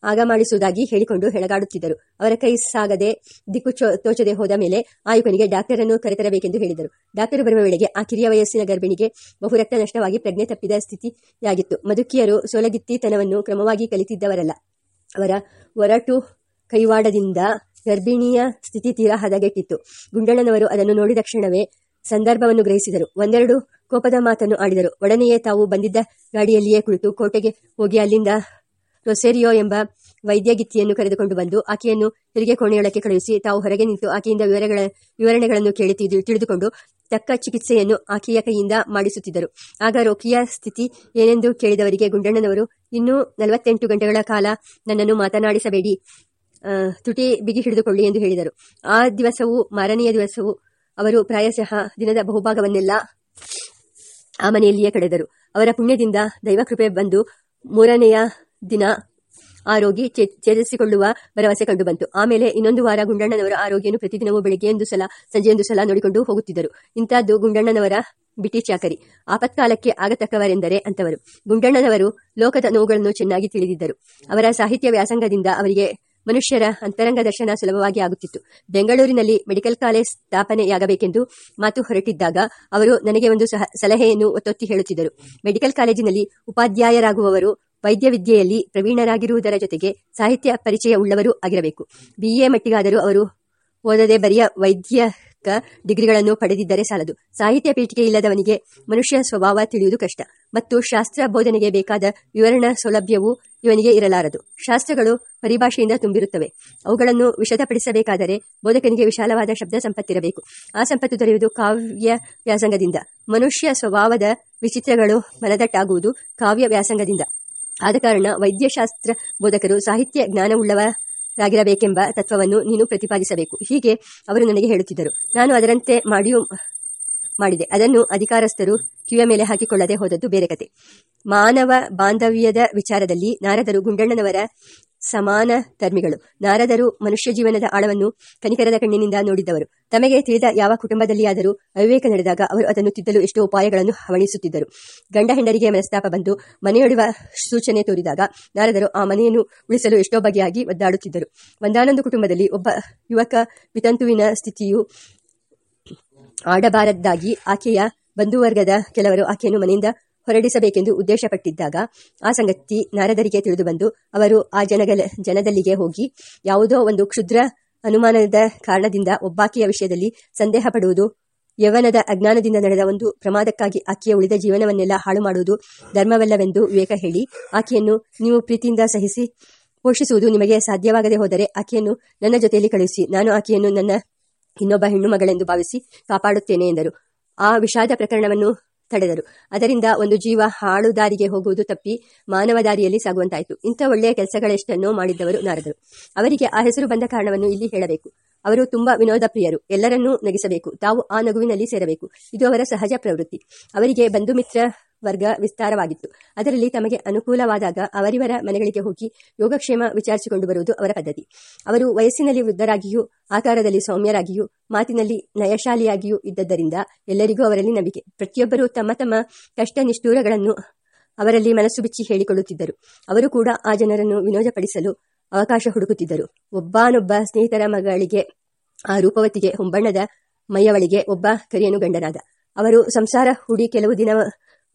ಆಗ ಮಾಡಿಸುವುದಾಗಿ ಹೇಳಿಕೊಂಡು ಹೆಳಗಾಡುತ್ತಿದ್ದರು ಅವರ ಕೈ ಸಾಗದೆ ದಿಕ್ಕು ತೋಚದೆ ಹೋದ ಮೇಲೆ ಆಯುಕನಿಗೆ ಡಾಕ್ಟರನ್ನು ಕರೆತರಬೇಕೆಂದು ಹೇಳಿದರು. ಡಾಕ್ಟರ್ ಬರುವ ವೇಳೆಗೆ ಆ ಕಿರಿಯ ವಯಸ್ಸಿನ ಗರ್ಭಿಣಿಗೆ ಬಹು ರಕ್ತ ನಷ್ಟವಾಗಿ ಪ್ರಜ್ಞೆ ತಪ್ಪಿದ ಸ್ಥಿತಿಯಾಗಿತ್ತು. ಮದುಕಿಯರು ಸೋಲಗಿತ್ತಿತನವನ್ನು ಕ್ರಮವಾಗಿ ಕಲಿತಿದ್ದವರಲ್ಲ. ಅವರ ಒರಟು ಕೈವಾಡದಿಂದ ಗರ್ಭಿಣಿಯ ಸ್ಥಿತಿ ತೀರಾ ಹದಗೆಟ್ಟಿತ್ತು. ಗುಂಡಣ್ಣನವರು ಅದನ್ನು ನೋಡಿದ ಕ್ಷಣವೇ ಸಂದರ್ಭವನ್ನು ಗ್ರಹಿಸಿದರು. ಒಂದೆರಡು ಕೋಪದ ಮಾತನ್ನು ಆಡಿದರು. ಒಡನೆಯೇ ತಾವು ಬಂದಿದ್ದ ಗಾಡಿಯಲ್ಲಿಯೇ ಕುಳಿತು ಕೋಟೆಗೆ ಹೋಗಿ ಅಲ್ಲಿಂದ ರೊಸೆರಿಯೋ ಎಂಬ ವೈದ್ಯಗಿತ್ತಿಯನ್ನು ಕರೆದುಕೊಂಡು ಬಂದು ಆಕೆಯನ್ನು ಹೆರಿಗೆ ಕೋಣೆಯೊಳಕ್ಕೆ ಕಳುಹಿಸಿ ತಾವು ಹೊರಗೆ ನಿಂತು ಆಕೆಯಿಂದ ವಿವರಗಳ ವಿವರಣೆಗಳನ್ನು ಕೇಳಿ ತಿಳಿದುಕೊಂಡು ತಕ್ಕ ಚಿಕಿತ್ಸೆಯನ್ನು ಆಕೆಯ ಕೈಯಿಂದ ಮಾಡಿಸುತ್ತಿದ್ದರು. ಆಗ ರೋಕಿಯ ಸ್ಥಿತಿ ಏನೆಂದು ಕೇಳಿದವರಿಗೆ ಗುಂಡಣ್ಣನವರು, ಇನ್ನೂ ನಲವತ್ತೆಂಟು ಗಂಟೆಗಳ ಕಾಲ ನನ್ನನ್ನು ಮಾತನಾಡಿಸಬೇಡಿ ತುಟಿ ಬಿಗಿ ಹಿಡಿದುಕೊಳ್ಳಿ ಎಂದು ಹೇಳಿದರು. ಆ ದಿವಸವು, ಮಾರನೆಯ ದಿವಸವು ಅವರು ಪ್ರಾಯಶಃ ದಿನದ ಬಹುಭಾಗವನ್ನೆಲ್ಲ ಆ ಮನೆಯಲ್ಲಿಯೇ ಕಳೆದರು. ಅವರ ಪುಣ್ಯದಿಂದ ದೈವಕೃಪೆ ಬಂದು ಮೂರನೆಯ ದಿನ ಆ ರೋಗಿ ಚೇತರಿಸಿಕೊಳ್ಳುವ ಭರವಸೆ ಕಂಡುಬಂತು ಆಮೇಲೆ ಇನ್ನೊಂದು ವಾರ ಗುಂಡಣ್ಣನವರ ಆರೋಗ್ಯನು ಪ್ರತಿದಿನವೂ ಬೆಳಗ್ಗೆ ಒಂದು ಸಲ, ಸಂಜೆಯೊಂದು ಸಲ ನೋಡಿಕೊಂಡು ಹೋಗುತ್ತಿದ್ದರು. ಇಂಥದ್ದು ಗುಂಡಣ್ಣನವರ ಬಿಟಿ ಚಾಕರಿ. ಆಪತ್ಕಾಲಕ್ಕೆ ಆಗತಕ್ಕವರೆಂದರೆ ಅಂತವರು. ಗುಂಡಣ್ಣನವರು ಲೋಕದ ನೋವುಗಳನ್ನು ಚೆನ್ನಾಗಿ ತಿಳಿದಿದ್ದರು. ಅವರ ಸಾಹಿತ್ಯ ವ್ಯಾಸಂಗದಿಂದ ಅವರಿಗೆ ಮನುಷ್ಯರ ಅಂತರಂಗ ದರ್ಶನ ಸುಲಭವಾಗಿ ಆಗುತ್ತಿತ್ತು. ಬೆಂಗಳೂರಿನಲ್ಲಿ ಮೆಡಿಕಲ್ ಕಾಲೇಜ್ ಸ್ಥಾಪನೆಯಾಗಬೇಕೆಂದು ಮಾತು ಹೊರಟಿದ್ದಾಗ ಅವರು ನನಗೆ ಒಂದು ಸಲಹೆಯನ್ನು ಒತ್ತೊತ್ತಿ ಹೇಳುತ್ತಿದ್ದರು. ಮೆಡಿಕಲ್ ಕಾಲೇಜಿನಲ್ಲಿ ಉಪಾಧ್ಯಾಯರಾಗುವವರು ವೈದ್ಯ ವಿದ್ಯೆಯಲ್ಲಿ ಪ್ರವೀಣರಾಗಿರುವುದರ ಜೊತೆಗೆ ಸಾಹಿತ್ಯ ಪರಿಚಯ ಉಳ್ಳವರು ಆಗಿರಬೇಕು. ಬಿಎ ಮಟ್ಟಿಗಾದರೂ ಅವರು ಓದದೆ ಬರಿಯ ವೈದ್ಯಕ ಡಿಗ್ರಿಗಳನ್ನು ಪಡೆದಿದ್ದರೆ ಸಾಲದು. ಸಾಹಿತ್ಯ ಪೀಠಿಕೆ ಇಲ್ಲದವನಿಗೆ ಮನುಷ್ಯ ಸ್ವಭಾವ ತಿಳಿಯುವುದು ಕಷ್ಟ. ಮತ್ತು ಶಾಸ್ತ್ರ ಬೋಧನೆಗೆ ಬೇಕಾದ ವಿವರಣಾ ಸೌಲಭ್ಯವೂ ಇವನಿಗೆ ಇರಲಾರದು. ಶಾಸ್ತ್ರಗಳು ಪರಿಭಾಷೆಯಿಂದ ತುಂಬಿರುತ್ತವೆ. ಅವುಗಳನ್ನು ವಿಶದಪಡಿಸಬೇಕಾದರೆ ಬೋಧಕನಿಗೆ ವಿಶಾಲವಾದ ಶಬ್ದ ಸಂಪತ್ತಿರಬೇಕು. ಆ ಸಂಪತ್ತು ದೊರೆಯುವುದು ಕಾವ್ಯ ವ್ಯಾಸಂಗದಿಂದ. ಮನುಷ್ಯ ಸ್ವಭಾವದ ವಿಚಿತ್ರಗಳು ಮನದಟ್ಟಾಗುವುದು ಕಾವ್ಯ ವ್ಯಾಸಂಗದಿಂದ. ಆದ ಕಾರಣ ವೈದ್ಯಶಾಸ್ತ್ರ ಬೋಧಕರು ಸಾಹಿತ್ಯ ಜ್ಞಾನವುಳ್ಳವರಾಗಿರಬೇಕೆಂಬ ತತ್ವವನ್ನು ನೀನು ಪ್ರತಿಪಾದಿಸಬೇಕು. ಹೀಗೆ ಅವರು ನನಗೆ ಹೇಳುತ್ತಿದ್ದರು. ನಾನು ಅದರಂತೆ ಮಾಡಿಯೂ ಮಾಡಿದೆ. ಅದನ್ನು ಅಧಿಕಾರಸ್ಥರು ಕಿವಿಯ ಮೇಲೆ ಹಾಕಿಕೊಳ್ಳದೆ ಹೋದದ್ದು ಬೇರೆ ಕತೆ. ಮಾನವ ಬಾಂಧವ್ಯದ ವಿಚಾರದಲ್ಲಿ ನಾರದರು ಗುಂಡಣ್ಣನವರ ಸಮಾನ ಧರ್ಮಿಗಳು. ನಾರದರು ಮನುಷ್ಯ ಜೀವನದ ಆಳವನ್ನು ಕನಿಕರದ ಕಣ್ಣಿನಿಂದ ನೋಡಿದ್ದವರು ತಮಗೆ ತಿಳಿದ ಯಾವ ಕುಟುಂಬದಲ್ಲಿಯಾದರೂ ಅವಿವೇಕ ನಡೆದಾಗ ಅವರು ಅದನ್ನು ತಿದ್ದಲು ಎಷ್ಟೋ ಉಪಾಯಗಳನ್ನು ಹವಣಿಸುತ್ತಿದ್ದರು. ಗಂಡ ಹೆಂಡರಿಗೆ ಮನಸ್ತಾಪ ಬಂದು ಮನೆಯೊಡುವ ಸೂಚನೆ ತೋರಿದಾಗ ನಾರದರು ಆ ಮನೆಯನ್ನು ಉಳಿಸಲು ಎಷ್ಟೋ ಬಗೆಯಾಗಿ ಒದ್ದಾಡುತ್ತಿದ್ದರು. ಒಂದಾನೊಂದು ಕುಟುಂಬದಲ್ಲಿ ಒಬ್ಬ ಯುವಕ ವಿತಂತುವಿನ ಸ್ಥಿತಿಯು ಆಡಬಾರದ್ದಾಗಿ ಆಕೆಯ ಬಂಧುವರ್ಗದ ಕೆಲವರು ಆಕೆಯನ್ನು ಮನೆಯಿಂದ ಹೊರಡಿಸಬೇಕೆಂದು ಉದ್ದೇಶಪಟ್ಟಿದ್ದಾಗ ಆ ಸಂಗತಿ ನಾರದರಿಗೆ ತಿಳಿದು ಬಂದು ಅವರು ಆ ಜನಗಲ, ಜನದಲ್ಲಿಗೆ ಹೋಗಿ ಯಾವುದೋ ಒಂದು ಕ್ಷುದ್ರ ಅನುಮಾನದ ಕಾರಣದಿಂದ ಒಬ್ಬಾಕಿಯ ವಿಷಯದಲ್ಲಿ ಸಂದೇಹ ಪಡುವುದು, ಯವನದ ಅಜ್ಞಾನದಿಂದ ನಡೆದ ಒಂದು ಪ್ರಮಾದಕ್ಕಾಗಿ ಆಕೆಯ ಉಳಿದ ಜೀವನವನ್ನೆಲ್ಲ ಹಾಳು ಮಾಡುವುದು ಧರ್ಮವಲ್ಲವೆಂದು ವಿವೇಕ ಹೇಳಿ ಆಕೆಯನ್ನು ನೀವು ಪ್ರೀತಿಯಿಂದ ಸಹಿಸಿ ಪೋಷಿಸುವುದು ನಿಮಗೆ ಸಾಧ್ಯವಾಗದೆ ಹೋದರೆ ಆಕೆಯನ್ನು ನನ್ನ ಜೊತೆಯಲ್ಲಿ ಕಳುಹಿಸಿ, ನಾನು ಆಕೆಯನ್ನು ನನ್ನ ಇನ್ನೊಬ್ಬ ಹೆಣ್ಣು ಮಗಳೆಂದು ಭಾವಿಸಿ ಕಾಪಾಡುತ್ತೇನೆ ಎಂದರು. ಆ ವಿಷಾದ ಪ್ರಕರಣವನ್ನು ತಡೆದರು. ಅದರಿಂದ ಒಂದು ಜೀವ ಹಾಳು ದಾರಿಗೆ ಹೋಗುವುದು ತಪ್ಪಿ ಮಾನವ ದಾರಿಯಲ್ಲಿ ಸಾಗುವಂತಾಯಿತು. ಇಂಥ ಒಳ್ಳೆಯ ಕೆಲಸಗಳೆಷ್ಟನ್ನೋ ಮಾಡಿದ್ದವರು ನಾರದರು. ಅವರಿಗೆ ಆ ಹೆಸರು ಬಂದ ಕಾರಣವನ್ನು ಇಲ್ಲಿ ಹೇಳಬೇಕು. ಅವರು ತುಂಬಾ ವಿನೋದ ಪ್ರಿಯರು. ಎಲ್ಲರನ್ನೂ ನಗಿಸಬೇಕು. ತಾವು ಆ ನಗುವಿನಲ್ಲಿ ಸೇರಬೇಕು. ಇದು ಅವರ ಸಹಜ ಪ್ರವೃತ್ತಿ. ಅವರಿಗೆ ಬಂಧು ಮಿತ್ರ ವರ್ಗ ವಿಸ್ತಾರವಾಗಿತ್ತು. ಅದರಲ್ಲಿ ತಮಗೆ ಅನುಕೂಲವಾದಾಗ ಅವರಿವರ ಮನೆಗಳಿಗೆ ಹೋಗಿ ಯೋಗಕ್ಷೇಮ ವಿಚಾರಿಸಿಕೊಂಡು ಬರುವುದು ಅವರ ಪದ್ಧತಿ. ಅವರು ವಯಸ್ಸಿನಲ್ಲಿ ವೃದ್ಧರಾಗಿಯೂ, ಆಕಾರದಲ್ಲಿ ಸೌಮ್ಯರಾಗಿಯೂ, ಮಾತಿನಲ್ಲಿ ನಯಶಾಲಿಯಾಗಿಯೂ ಇದ್ದದ್ದರಿಂದ ಎಲ್ಲರಿಗೂ ಅವರಲ್ಲಿ ನಂಬಿಕೆ. ಪ್ರತಿಯೊಬ್ಬರೂ ತಮ್ಮ ತಮ್ಮ ಕಷ್ಟ ನಿಷ್ಠೂರಗಳನ್ನು ಅವರಲ್ಲಿ ಮನಸ್ಸು ಬಿಚ್ಚಿ ಹೇಳಿಕೊಳ್ಳುತ್ತಿದ್ದರು. ಅವರು ಕೂಡ ಆ ಜನರನ್ನು ವಿನೋದಪಡಿಸಲು ಅವಕಾಶ ಹುಡುಕುತ್ತಿದ್ದರು. ಒಬ್ಬನೊಬ್ಬ ಸ್ನೇಹಿತರ ಮಗಳಿಗೆ, ಆ ರೂಪವತಿಗೆ, ಹೊಂಬಣ್ಣದ ಮೈಯವಳಿಗೆ ಒಬ್ಬ ಕರಿಯನು ಗಂಡನಾದ ಅವರು ಸಂಸಾರ ಹುಡಿ ಕೆಲವು ದಿನ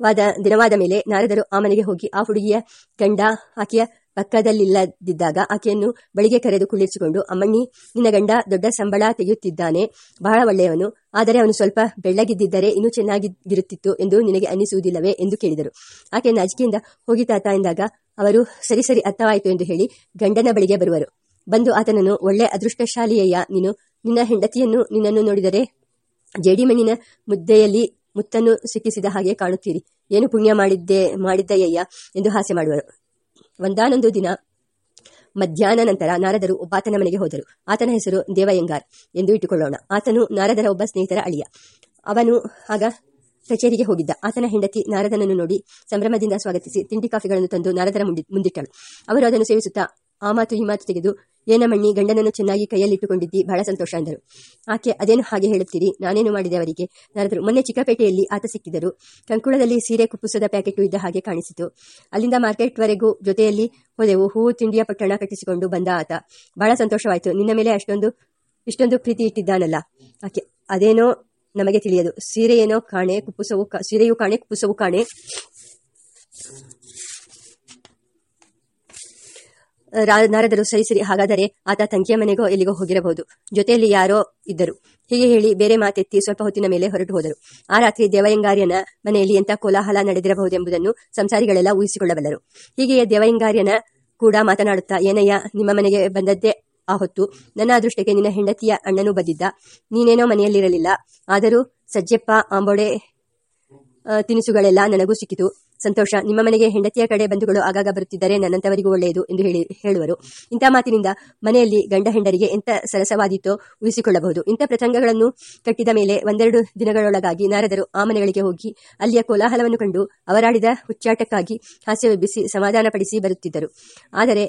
ವಾದ, ದಿನವಾದ ಮೇಲೆ ನಾರದರು ಆ ಮನೆಗೆ ಹೋಗಿ ಆ ಹುಡುಗಿಯ ಗಂಡ ಆಕೆಯ ಪಕ್ಕದಲ್ಲಿಲ್ಲದಿದ್ದಾಗ ಆಕೆಯನ್ನು ಬಳಿಗೆ ಕರೆದು ಕುಳ್ಳಿರಿಸಿಕೊಂಡು, ಅಮ್ಮಣ್ಣಿ, ನಿನ್ನ ಗಂಡ ದೊಡ್ಡ ಸಂಬಳ ತೆಗೆಯುತ್ತಿದ್ದಾನೆ, ಬಹಳ ಒಳ್ಳೆಯವನು, ಆದರೆ ಅವನು ಸ್ವಲ್ಪ ಬೆಳ್ಳಗಿದ್ದಿದ್ದರೆ ಇನ್ನೂ ಚೆನ್ನಾಗಿರುತ್ತಿತ್ತು ಎಂದು ನಿನಗೆ ಅನ್ನಿಸುವುದಿಲ್ಲವೇ? ಎಂದು ಕೇಳಿದರು. ಆಕೆ ನಾಜಿಕೆಯಿಂದ ಹೋಗಿ ತಾತ ಎಂದಾಗ ಅವರು, ಸರಿ ಸರಿ, ಅರ್ಥವಾಯಿತು ಎಂದು ಹೇಳಿ ಗಂಡನ ಬಳಿಗೆ ಬರುವರು. ಬಂದು ಆತನನ್ನು, ಒಳ್ಳೆ ಅದೃಷ್ಟಶಾಲಿಯಯ್ಯ, ನೀನು ನಿನ್ನ ಹೆಂಡತಿಯನ್ನು ನಿನ್ನನ್ನು ನೋಡಿದರೆ ಜೇಡಿಮಣ್ಣಿನ ಮುದ್ದೆಯಲ್ಲಿ ಮುತ್ತನ್ನು ಸಿಕ್ಕಿಸಿದ ಹಾಗೆ ಕಾಣುತ್ತೀರಿ. ಏನು ಪುಣ್ಯ ಮಾಡಿದ್ದೆ ಮಾಡಿದ್ದಯ್ಯ ಎಂದು ಹಾಸ್ಯ ಮಾಡುವರು. ಒಂದಾನೊಂದು ದಿನ ಮಧ್ಯಾಹ್ನ ನಂತರ ನಾರದರು ಒಬ್ಬಾತನ ಮನೆಗೆ ಹೋದರು. ಆತನ ಹೆಸರು ದೇವಯ್ಯಂಗಾರ್ ಎಂದು ಇಟ್ಟುಕೊಳ್ಳೋಣ. ಆತನು ನಾರದರ ಒಬ್ಬ ಸ್ನೇಹಿತರ ಅಳಿಯ. ಅವನು ಆಗ ಕಚೇರಿಗೆ ಹೋಗಿದ್ದ. ಆತನ ಹೆಂಡತಿ ನಾರದನನ್ನು ನೋಡಿ ಸಂಭ್ರಮದಿಂದ ಸ್ವಾಗತಿಸಿ ತಿಂಡಿ ಕಾಫಿಗಳನ್ನು ತಂದು ನಾರದರ ಮುಂದಿಟ್ಟಳು. ಅವರು ಅದನ್ನು ಸೇವಿಸುತ್ತಾ ಆ ಮಾತು ಈ ಮಾತು ತೆಗೆದು ಏನಮ್ಮಣ್ಣಿ ಗಂಡನನ್ನು ಚೆನ್ನಾಗಿ ಕೈಯಲ್ಲಿಟ್ಟುಕೊಂಡಿದ್ದಿ, ಬಹಳ ಸಂತೋಷ ಅಂದರು. ಆಕೆ ಅದೇನು ಹಾಗೆ ಹೇಳುತ್ತೀರಿ? ನಾನೇನು ಮಾಡಿದೆ ಅವರಿಗೆ? ನಾರದರು. ಮೊನ್ನೆ ಚಿಕ್ಕಪೇಟೆಯಲ್ಲಿ ಆತ ಸಿಕ್ಕಿದರು ಕಂಕುಳದಲ್ಲಿ ಸೀರೆ ಕುಪ್ಪುಸದ ಪ್ಯಾಕೆಟ್ ಇದ್ದ ಹಾಗೆ ಕಾಣಿಸಿತು. ಅಲ್ಲಿಂದ ಮಾರ್ಕೆಟ್ವರೆಗೂ ಜೊತೆಯಲ್ಲಿ ಹೋದೆವು. ಹೂವು ತಿಂಡಿಯ ಪಟ್ಟಣ ಕಟ್ಟಿಸಿಕೊಂಡು ಬಂದ ಆತ. ಬಹಳ ಸಂತೋಷವಾಯಿತು. ನಿನ್ನ ಮೇಲೆ ಅಷ್ಟೊಂದು, ಇಷ್ಟೊಂದು ಪ್ರೀತಿ ಇಟ್ಟಿದ್ದಾನಲ್ಲ. ಆಕೆ, ಅದೇನೋ ನಮಗೆ ತಿಳಿಯದು. ಸೀರೆಯೇನೋ ಕಾಣೆ, ಕುಪ್ಪುಸವು ಸೀರೆಯು ಕಾಣೆ, ಕುಪ್ಪುಸವು ಕಾಣೆ. ನಾರದರು ಸರಿ ಸರಿ, ಹಾಗಾದರೆ ಆತ ತಂಗಿಯ ಮನೆಗೋ ಎಲ್ಲಿಗೋ ಹೋಗಿರಬಹುದು. ಜೊತೆಯಲ್ಲಿ ಯಾರೋ ಇದ್ದರು. ಹೀಗೆ ಹೇಳಿ ಬೇರೆ ಮಾತೆತ್ತಿ ಸ್ವಲ್ಪ ಹೊತ್ತಿನ ಮೇಲೆ ಹೊರಟು ಹೋದರು. ಆ ರಾತ್ರಿ ದೇವಯಂಗಾರ್ಯನ ಮನೆಯಲ್ಲಿ ಎಂಥ ಕೋಲಾಹಲ ನಡೆದಿರಬಹುದೆಂಬುದನ್ನು ಸಂಸಾರಿಗಳೆಲ್ಲ ಊಹಿಸಿಕೊಳ್ಳಬಲ್ಲರು. ಹೀಗೆಯೇ ದೇವಯಂಗಾರ್ಯನ ಕೂಡ ಮಾತನಾಡುತ್ತಾ, ಏನಯ್ಯ, ನಿಮ್ಮ ಮನೆಗೆ ಬಂದದ್ದೇ ಆ ಹೊತ್ತು. ನನ್ನ ಅದೃಷ್ಟಕ್ಕೆ ನಿನ್ನ ಹೆಂಡತಿಯ ಅಣ್ಣನೂ ಬಂದಿದ್ದ. ನೀನೇನೋ ಮನೆಯಲ್ಲಿರಲಿಲ್ಲ. ಆದರೂ ಸಜ್ಜೆಪ್ಪ, ಆಂಬೊಡೆ ತಿನಿಸುಗಳೆಲ್ಲ ನನಗೂ ಸಿಕ್ಕಿತು. ಸಂತೋಷ. ನಿಮ್ಮ ಮನೆಗೆ ಹೆಂಡತಿಯ ಕಡೆ ಬಂಧುಗಳು ಆಗಾಗ ಬರುತ್ತಿದ್ದರೆ ನನ್ನಂತವರಿಗೂ ಒಳ್ಳೆಯದು ಎಂದು ಹೇಳಿ, ಹೇಳುವರು. ಇಂಥ ಮಾತಿನಿಂದ ಮನೆಯಲ್ಲಿ ಗಂಡ ಹೆಂಡರಿಗೆ ಎಂಥ ಸರಸವಾದೀತೋ ಉಳಿಸಿಕೊಳ್ಳಬಹುದು ಇಂಥ ಪ್ರಸಂಗಗಳನ್ನು ಕಟ್ಟಿದ ಮೇಲೆ ಒಂದೆರಡು ದಿನಗಳೊಳಗಾಗಿ ನಾರದರು ಆ ಮನೆಗಳಿಗೆ ಹೋಗಿ ಅಲ್ಲಿಯ ಕೋಲಾಹಲವನ್ನು ಕಂಡು ಅವರಾಡಿದ ಹುಚ್ಚಾಟಕ್ಕಾಗಿ ಹಾಸ್ಯವೆಬ್ಬಿಸಿ ಸಮಾಧಾನಪಡಿಸಿ ಬರುತ್ತಿದ್ದರು. ಆದರೆ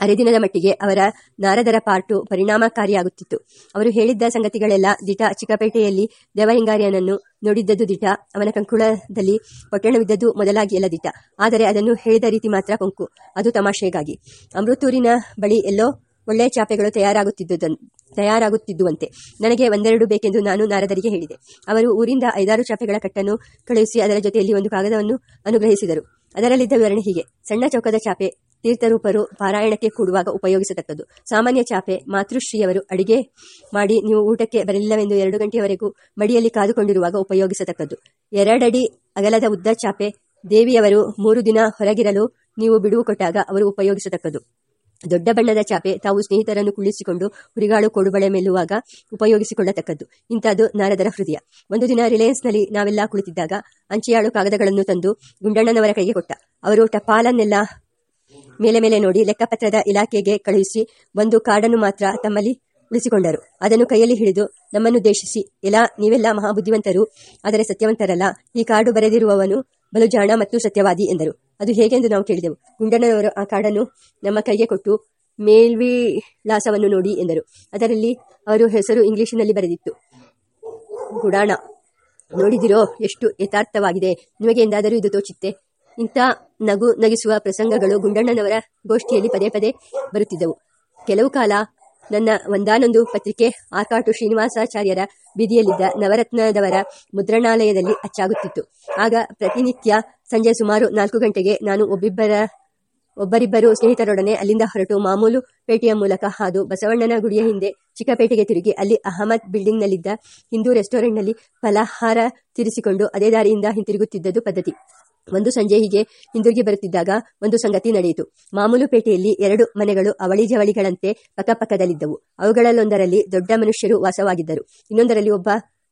ಅರೆದಿನದ ಮಟ್ಟಿಗೆ ಅವರ ನಾರದರ ಪಾರ್ಟು ಪರಿಣಾಮಕಾರಿಯಾಗುತ್ತಿತ್ತು. ಅವರು ಹೇಳಿದ್ದ ಸಂಗತಿಗಳೆಲ್ಲ ದಿಟ ಚಿಕ್ಕಪೇಟೆಯಲ್ಲಿ ದೇವಹಿಂಗಾರ್ಯನನ್ನು ನೋಡಿದ್ದದ್ದು ದಿಟ, ಅವನ ಕಂಕುಳದಲ್ಲಿ ಪೊಟ್ಟಣವಿದ್ದದ್ದು ಮೊದಲಾಗಿ ಎಲ್ಲ ದಿಟ. ಆದರೆ ಅದನ್ನು ಹೇಳಿದ ರೀತಿ ಮಾತ್ರ ಕೊಂಕು, ಅದು ತಮಾಷೆಗಾಗಿ. ಅಮೃತೂರಿನ ಬಳಿ ಎಲ್ಲೋ ಒಳ್ಳೆಯ ಚಾಪೆಗಳು ತಯಾರಾಗುತ್ತಿದ್ದುದನ್ನು ತಯಾರಾಗುತ್ತಿದ್ದುವಂತೆ. ನನಗೆ ಒಂದೆರಡು ಬೇಕೆಂದು ನಾನು ನಾರದರಿಗೆ ಹೇಳಿದೆ. ಅವರು ಊರಿಂದ ಐದಾರು ಚಾಪೆಗಳ ಕಟ್ಟನ್ನು ಕಳುಹಿಸಿ ಅದರ ಜೊತೆಯಲ್ಲಿ ಒಂದು ಕಾಗದವನ್ನು ಅನುಗ್ರಹಿಸಿದರು. ಅದರಲ್ಲಿದ್ದ ವಿವರಣೆ ಹೀಗೆ. ಸಣ್ಣ ಚೌಕದ ಚಾಪೆ ತೀರ್ಥರೂಪರು ಪಾರಾಯಣಕ್ಕೆ ಕೂಡುವಾಗ ಉಪಯೋಗಿಸತಕ್ಕದ್ದು. ಸಾಮಾನ್ಯ ಚಾಪೆ, ಮಾತೃಶ್ರೀಯವರು ಅಡಿಗೆ ಮಾಡಿ ನೀವು ಊಟಕ್ಕೆ ಬರಲಿಲ್ಲವೆಂದು ಎರಡು ಗಂಟೆಯವರೆಗೂ ಮಡಿಯಲ್ಲಿ ಕಾದುಕೊಂಡಿರುವಾಗ ಉಪಯೋಗಿಸತಕ್ಕದ್ದು. ಎರಡಡಿ ಅಗಲದ ಉದ್ದ ಚಾಪೆ, ದೇವಿಯವರು ಮೂರು ದಿನ ಹೊರಗಿರಲು ನೀವು ಬಿಡುವು ಕೊಟ್ಟಾಗ ಅವರು ಉಪಯೋಗಿಸತಕ್ಕದ್ದು. ದೊಡ್ಡ ಬಣ್ಣದ ಚಾಪೆ, ತಾವು ಸ್ನೇಹಿತರನ್ನು ಕುಳಿಸಿಕೊಂಡು ಹುರಿಗಾಳು ಕೊಡುಬಳೆ ಮೆಲ್ಲುವಾಗ ಉಪಯೋಗಿಸಿಕೊಳ್ಳತಕ್ಕದ್ದು. ಇಂಥದ್ದು ನಾರದರ ಹೃದಯ. ಒಂದು ದಿನ ರಿಲಯನ್ಸ್ನಲ್ಲಿ ನಾವೆಲ್ಲ ಕುಳಿತಿದ್ದಾಗ ಅಂಚೆಯಾಳು ಕಾಗದಗಳನ್ನು ತಂದು ಗುಂಡಣ್ಣನವರ ಕೈಗೆ ಕೊಟ್ಟ. ಅವರು ಟಪಾಲನ್ನೆಲ್ಲ ಮೇಲೆ ಮೇಲೆ ನೋಡಿ ಲೆಕ್ಕಪತ್ರದ ಇಲಾಖೆಗೆ ಕಳುಹಿಸಿ ಒಂದು ಕಾರ್ಡನ್ನು ಮಾತ್ರ ತಮ್ಮಲ್ಲಿ ಉಳಿಸಿಕೊಂಡರು. ಅದನ್ನು ಕೈಯಲ್ಲಿ ಹಿಡಿದು ನಮ್ಮನ್ನು ನಮ್ಮನ್ನುದ್ದೇಶಿಸಿ ಎಲ್ಲ ನೀವೆಲ್ಲ ಮಹಾಬುದ್ಧಿವಂತರು, ಆದರೆ ಸತ್ಯವಂತರಲ್ಲ. ಈ ಕಾರ್ಡು ಬರೆದಿರುವವನು ಬಲು ಜಾಣ ಮತ್ತು ಸತ್ಯವಾದಿ ಎಂದರು. ಅದು ಹೇಗೆಂದು ನಾವು ಕೇಳಿದೆವು. ಗುಂಡಣ್ಣನವರು ಆ ಕಾರ್ಡನ್ನು ನಮ್ಮ ಕೈಗೆ ಕೊಟ್ಟು ಮೇಲ್ವಿಲಾಸವನ್ನು ನೋಡಿ ಎಂದರು. ಅದರಲ್ಲಿ ಅವರು ಹೆಸರು ಇಂಗ್ಲಿಷಿನಲ್ಲಿ ಬರೆದಿತ್ತು. ಗುಡಾಣ, ನೋಡಿದಿರೋ ಎಷ್ಟು ಯಥಾರ್ಥವಾಗಿದೆ. ನಿಮಗೆ ಎಂದಾದರೂ ಇದು ತೋಚಿತ್ತೆ. ಇಂಥ ನಗು ನಗಿಸುವ ಪ್ರಸಂಗಗಳು ಗುಂಡಣ್ಣನವರ ಗೋಷ್ಠಿಯಲ್ಲಿ ಪದೇ ಪದೇ ಬರುತ್ತಿದ್ದವು. ಕೆಲವು ಕಾಲ ನನ್ನ ಒಂದಾನೊಂದು ಪತ್ರಿಕೆ ಆರ್ಕಾಟು ಶ್ರೀನಿವಾಸಾಚಾರ್ಯರ ಬೀದಿಯಲ್ಲಿದ್ದ ನವರತ್ನದವರ ಮುದ್ರಣಾಲಯದಲ್ಲಿ ಅಚ್ಚಾಗುತ್ತಿತ್ತು. ಆಗ ಪ್ರತಿನಿತ್ಯ ಸಂಜೆ ಸುಮಾರು ನಾಲ್ಕು ಗಂಟೆಗೆ ನಾನು ಒಬ್ಬಿಬ್ಬರ, ಒಬ್ಬರಿಬ್ಬರು ಸ್ನೇಹಿತರೊಡನೆ ಅಲ್ಲಿಂದ ಹೊರಟು ಮಾಮೂಲು ಪೇಟೆಯ ಮೂಲಕ ಹಾದು ಬಸವಣ್ಣನ ಗುಡಿಯ ಹಿಂದೆ ಚಿಕ್ಕಪೇಟೆಗೆ ತಿರುಗಿ ಅಲ್ಲಿ ಅಹಮದ್ ಬಿಲ್ಡಿಂಗ್ನಲ್ಲಿದ್ದ ಹಿಂದೂ ರೆಸ್ಟೋರೆಂಟ್ನಲ್ಲಿ ಫಲಾಹಾರ ತಿರಿಸಿಕೊಂಡು ಅದೇ ದಾರಿಯಿಂದ ಹಿಂತಿರುಗುತ್ತಿದ್ದದ್ದು ಪದ್ಧತಿ. ಒಂದು ಸಂಜೆ ಹೀಗೆ ಹಿಂದಿರುಗಿ ಬರುತ್ತಿದ್ದಾಗ ಒಂದು ಸಂಗತಿ ನಡೆಯಿತು. ಮಾಮೂಲು ಪೇಟೆಯಲ್ಲಿ ಎರಡು ಮನೆಗಳು ಅವಳಿ ಜವಳಿಗಳಂತೆ ಪಕ್ಕಪಕ್ಕದಲ್ಲಿದ್ದವು. ಅವುಗಳಲ್ಲೊಂದರಲ್ಲಿ ದೊಡ್ಡ ಮನುಷ್ಯರು ವಾಸವಾಗಿದ್ದರು. ಇನ್ನೊಂದರಲ್ಲಿ ಒಬ್ಬ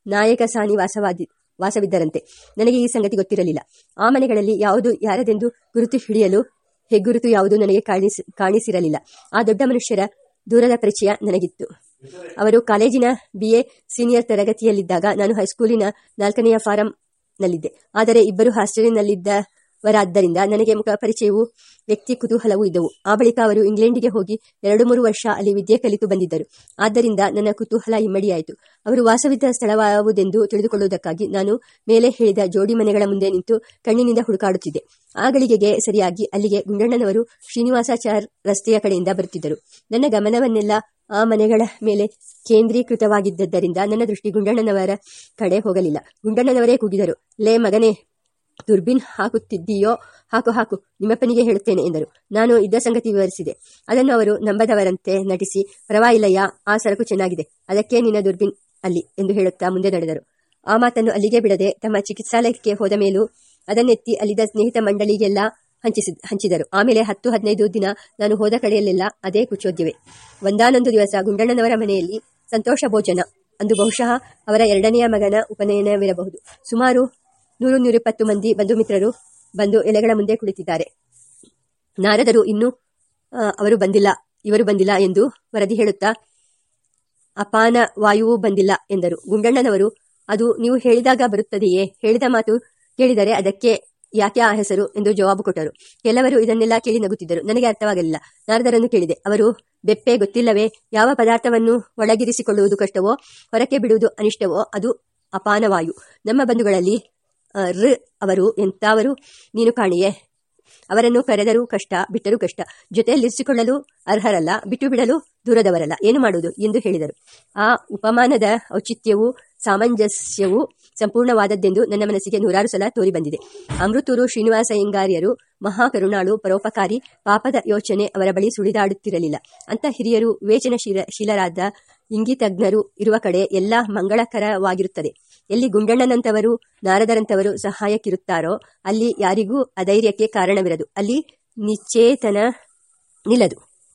ನಾಯಕ ಸಾನಿ ವಾಸವಾಗಿ ವಾಸವಿದ್ದರಂತೆ. ನನಗೆ ಈ ಸಂಗತಿ ಗೊತ್ತಿರಲಿಲ್ಲ. ಆ ಮನೆಗಳಲ್ಲಿ ಯಾವುದು ಯಾರದೆಂದು ಗುರುತು ಹಿಡಿಯಲು ಹೆಗ್ಗುರುತು ಯಾವುದು ನನಗೆ ಕಾಣಿಸಿ ಕಾಣಿಸಿರಲಿಲ್ಲ. ಆ ದೊಡ್ಡ ಮನುಷ್ಯರ ದೂರದ ಪರಿಚಯ ನನಗಿತ್ತು. ಅವರು ಕಾಲೇಜಿನ ಬಿ ಸೀನಿಯರ್ ತರಗತಿಯಲ್ಲಿದ್ದಾಗ ನಾನು ಹೈಸ್ಕೂಲಿನ ನಾಲ್ಕನೆಯ ಫಾರಂ ನಲ್ಲಿದ್ದೆ ಆದರೆ ಇಬ್ಬರು ಹಾಸ್ಟೆಲಿನಲ್ಲಿದ್ದವರಾದ್ದರಿಂದ ನನಗೆ ಮುಖ ಪರಿಚಯವು ವ್ಯಕ್ತಿ ಕುತೂಹಲವೂ ಇದ್ದವು. ಆ ಬಳಿಕ ಅವರು ಇಂಗ್ಲೆಂಡಿಗೆ ಹೋಗಿ ಎರಡು ಮೂರು ವರ್ಷ ಅಲ್ಲಿ ವಿದ್ಯೆ ಕಲಿತು ಬಂದಿದ್ದರು. ಆದ್ದರಿಂದ ನನ್ನ ಕುತೂಹಲ ಇಮ್ಮಡಿಯಾಯಿತು. ಅವರು ವಾಸವಿದ್ದ ಸ್ಥಳವಾವುದೆಂದು ತಿಳಿದುಕೊಳ್ಳುವುದಕ್ಕಾಗಿ ನಾನು ಮೇಲೆ ಹೇಳಿದ ಜೋಡಿ ಮನೆಗಳ ಮುಂದೆ ನಿಂತು ಕಣ್ಣಿನಿಂದ ಹುಡುಕಾಡುತ್ತಿದ್ದೆ. ಆ ಗಳಿಗೆಗೆ ಸರಿಯಾಗಿ ಅಲ್ಲಿಗೆ ಗುಂಡಣ್ಣನವರು ಶ್ರೀನಿವಾಸಾಚಾರ್ ರಸ್ತೆಯ ಕಡೆಯಿಂದ ಬರುತ್ತಿದ್ದರು. ನನ್ನ ಗಮನವನ್ನೆಲ್ಲ ಆ ಮನೆಗಳ ಮೇಲೆ ಕೇಂದ್ರೀಕೃತವಾಗಿದ್ದರಿಂದ ನನ್ನ ದೃಷ್ಟಿ ಗುಂಡಣ್ಣನವರ ಕಡೆ ಹೋಗಲಿಲ್ಲ. ಗುಂಡಣ್ಣನವರೇ ಕೂಗಿದರು. ಲೇ ಮಗನೇ, ದುರ್ಬಿನ್ ಹಾಕುತ್ತಿದ್ದೀಯೋ? ಹಾಕು ಹಾಕು, ನಿಮ್ಮಪ್ಪನಿಗೆ ಹೇಳುತ್ತೇನೆ ಎಂದರು. ನಾನು ಇದ್ದ ಸಂಗತಿ ವಿವರಿಸಿದೆ. ಅದನ್ನು ಅವರು ನಂಬದವರಂತೆ ನಟಿಸಿ, ಪರವಾಗಿಲ್ಲಯ್ಯ, ಆ ಸರಕು ಚೆನ್ನಾಗಿದೆ. ಅದಕ್ಕೆ ನಿನ್ನ ದುರ್ಬಿನ್ ಅಲ್ಲಿ ಎಂದು ಹೇಳುತ್ತಾ ಮುಂದೆ ನಡೆದರು. ಆ ಮಾತನ್ನು ಅಲ್ಲಿಗೆ ಬಿಡದೆ ತಮ್ಮ ಚಿಕಿತ್ಸಾಲಯಕ್ಕೆ ಹೋದ ಮೇಲೂ ಅದನ್ನೆತ್ತಿ ಅಲ್ಲಿದ್ದ ಸ್ನೇಹಿತ ಮಂಡಳಿಗೆಲ್ಲ ಹಂಚಿಸಿ, ಹಂಚಿದರು. ಆಮೇಲೆ ಹತ್ತು, ಹದಿನೈದು ದಿನ ನಾನು ಹೋದ ಕಡೆಯಲ್ಲೆಲ್ಲ ಅದೇ ಕುಚೋದ್ಯವೇ. ಒಂದಾನೊಂದು ದಿವಸ ಗುಂಡಣ್ಣನವರ ಮನೆಯಲ್ಲಿ ಸಂತೋಷ ಭೋಜನ. ಅಂದು ಬಹುಶಃ ಅವರ ಎರಡನೆಯ ಮಗನ ಉಪನಯನವಿರಬಹುದು. ಸುಮಾರು ನೂರು ನೂರಿಪ್ಪತ್ತು ಮಂದಿ ಬಂಧು ಮಿತ್ರರು ಬಂದು ಎಲೆಗಳ ಮುಂದೆ ಕುಳಿತಿದ್ದಾರೆ. ನಾರದರು ಇನ್ನೂ ಅವರು ಬಂದಿಲ್ಲ, ಇವರು ಬಂದಿಲ್ಲ ಎಂದು ವರದಿ ಹೇಳುತ್ತಾ, ಅಪಾನ ವಾಯುವು ಬಂದಿಲ್ಲ ಎಂದರು. ಗುಂಡಣ್ಣನವರು, ಅದು ನೀವು ಹೇಳಿದಾಗ ಬರುತ್ತದೆಯೇ? ಹೇಳಿದ ಮಾತು ಕೇಳಿದರೆ ಅದಕ್ಕೆ ಯಾಕೆ ಆ ಹೆಸರು ಎಂದು ಜವಾಬು ಕೊಟ್ಟರು. ಕೆಲವರು ಇದನ್ನೆಲ್ಲ ಕೇಳಿ ನಗುತ್ತಿದ್ದರು. ನನಗೆ ಅರ್ಥವಾಗಲಿಲ್ಲ. ನಾರದರನ್ನು ಕೇಳಿದೆ. ಅವರು, ಬೆಪ್ಪೆ ಗೊತ್ತಿಲ್ಲವೇ? ಯಾವ ಪದಾರ್ಥವನ್ನು ಒಳಗಿರಿಸಿಕೊಳ್ಳುವುದು ಕಷ್ಟವೋ, ಹೊರಕ್ಕೆ ಬಿಡುವುದು ಅನಿಷ್ಟವೋ, ಅದು ಅಪಾನವಾಯು. ನಮ್ಮ ಬಂಧುಗಳಲ್ಲಿ ರ ಅವರು ಎಂತಾವರು ನೀನು ಕಾಣಿಯೇ? ಅವರನ್ನು ಕರೆದರೂ ಕಷ್ಟ, ಬಿಟ್ಟರೂ ಕಷ್ಟ. ಜೊತೆಯಲ್ಲಿರಿಸಿಕೊಳ್ಳಲು ಅರ್ಹರಲ್ಲ ಬಿಟ್ಟು ಬಿಡಲು ದೂರದವರಲ್ಲ. ಏನು ಮಾಡುವುದು ಎಂದು ಹೇಳಿದರು. ಆ ಉಪಮಾನದ ಔಚಿತ್ಯವು, ಸಾಮಂಜಸ್ಯವೂ ಸಂಪೂರ್ಣವಾದದ್ದೆಂದು ನನ್ನ ಮನಸ್ಸಿಗೆ ನೂರಾರು ಸಲ ತೋರಿ ಬಂದಿದೆ. ಅಮೃತೂರು ಶ್ರೀನಿವಾಸ ಹೆಂಗಾರ್ಯರು ಮಹಾಕರುಣಾಳು ಪರೋಪಕಾರಿ ಪಾಪದ ಯೋಚನೆ ಅವರ ಬಳಿ ಸುಳಿದಾಡುತ್ತಿರಲಿಲ್ಲ. ಅಂತ ಹಿರಿಯರು ವಿವೇಚನಶೀಲ ಶೀಲರಾದ ಇಂಗಿತಜ್ಞರು ಇರುವ ಕಡೆ ಎಲ್ಲ ಮಂಗಳಕರವಾಗಿರುತ್ತದೆ. ಎಲ್ಲಿ ಗುಂಡಣ್ಣನಂತವರು ನಾರದರಂತವರು ಸಹಾಯಕ್ಕಿರುತ್ತಾರೋ, ಅಲ್ಲಿ ಯಾರಿಗೂ ಅಧೈರ್ಯಕ್ಕೆ ಕಾರಣವಿರದು. ಅಲ್ಲಿ ನಿಚೇತನ ನಿಲ್ಲದು.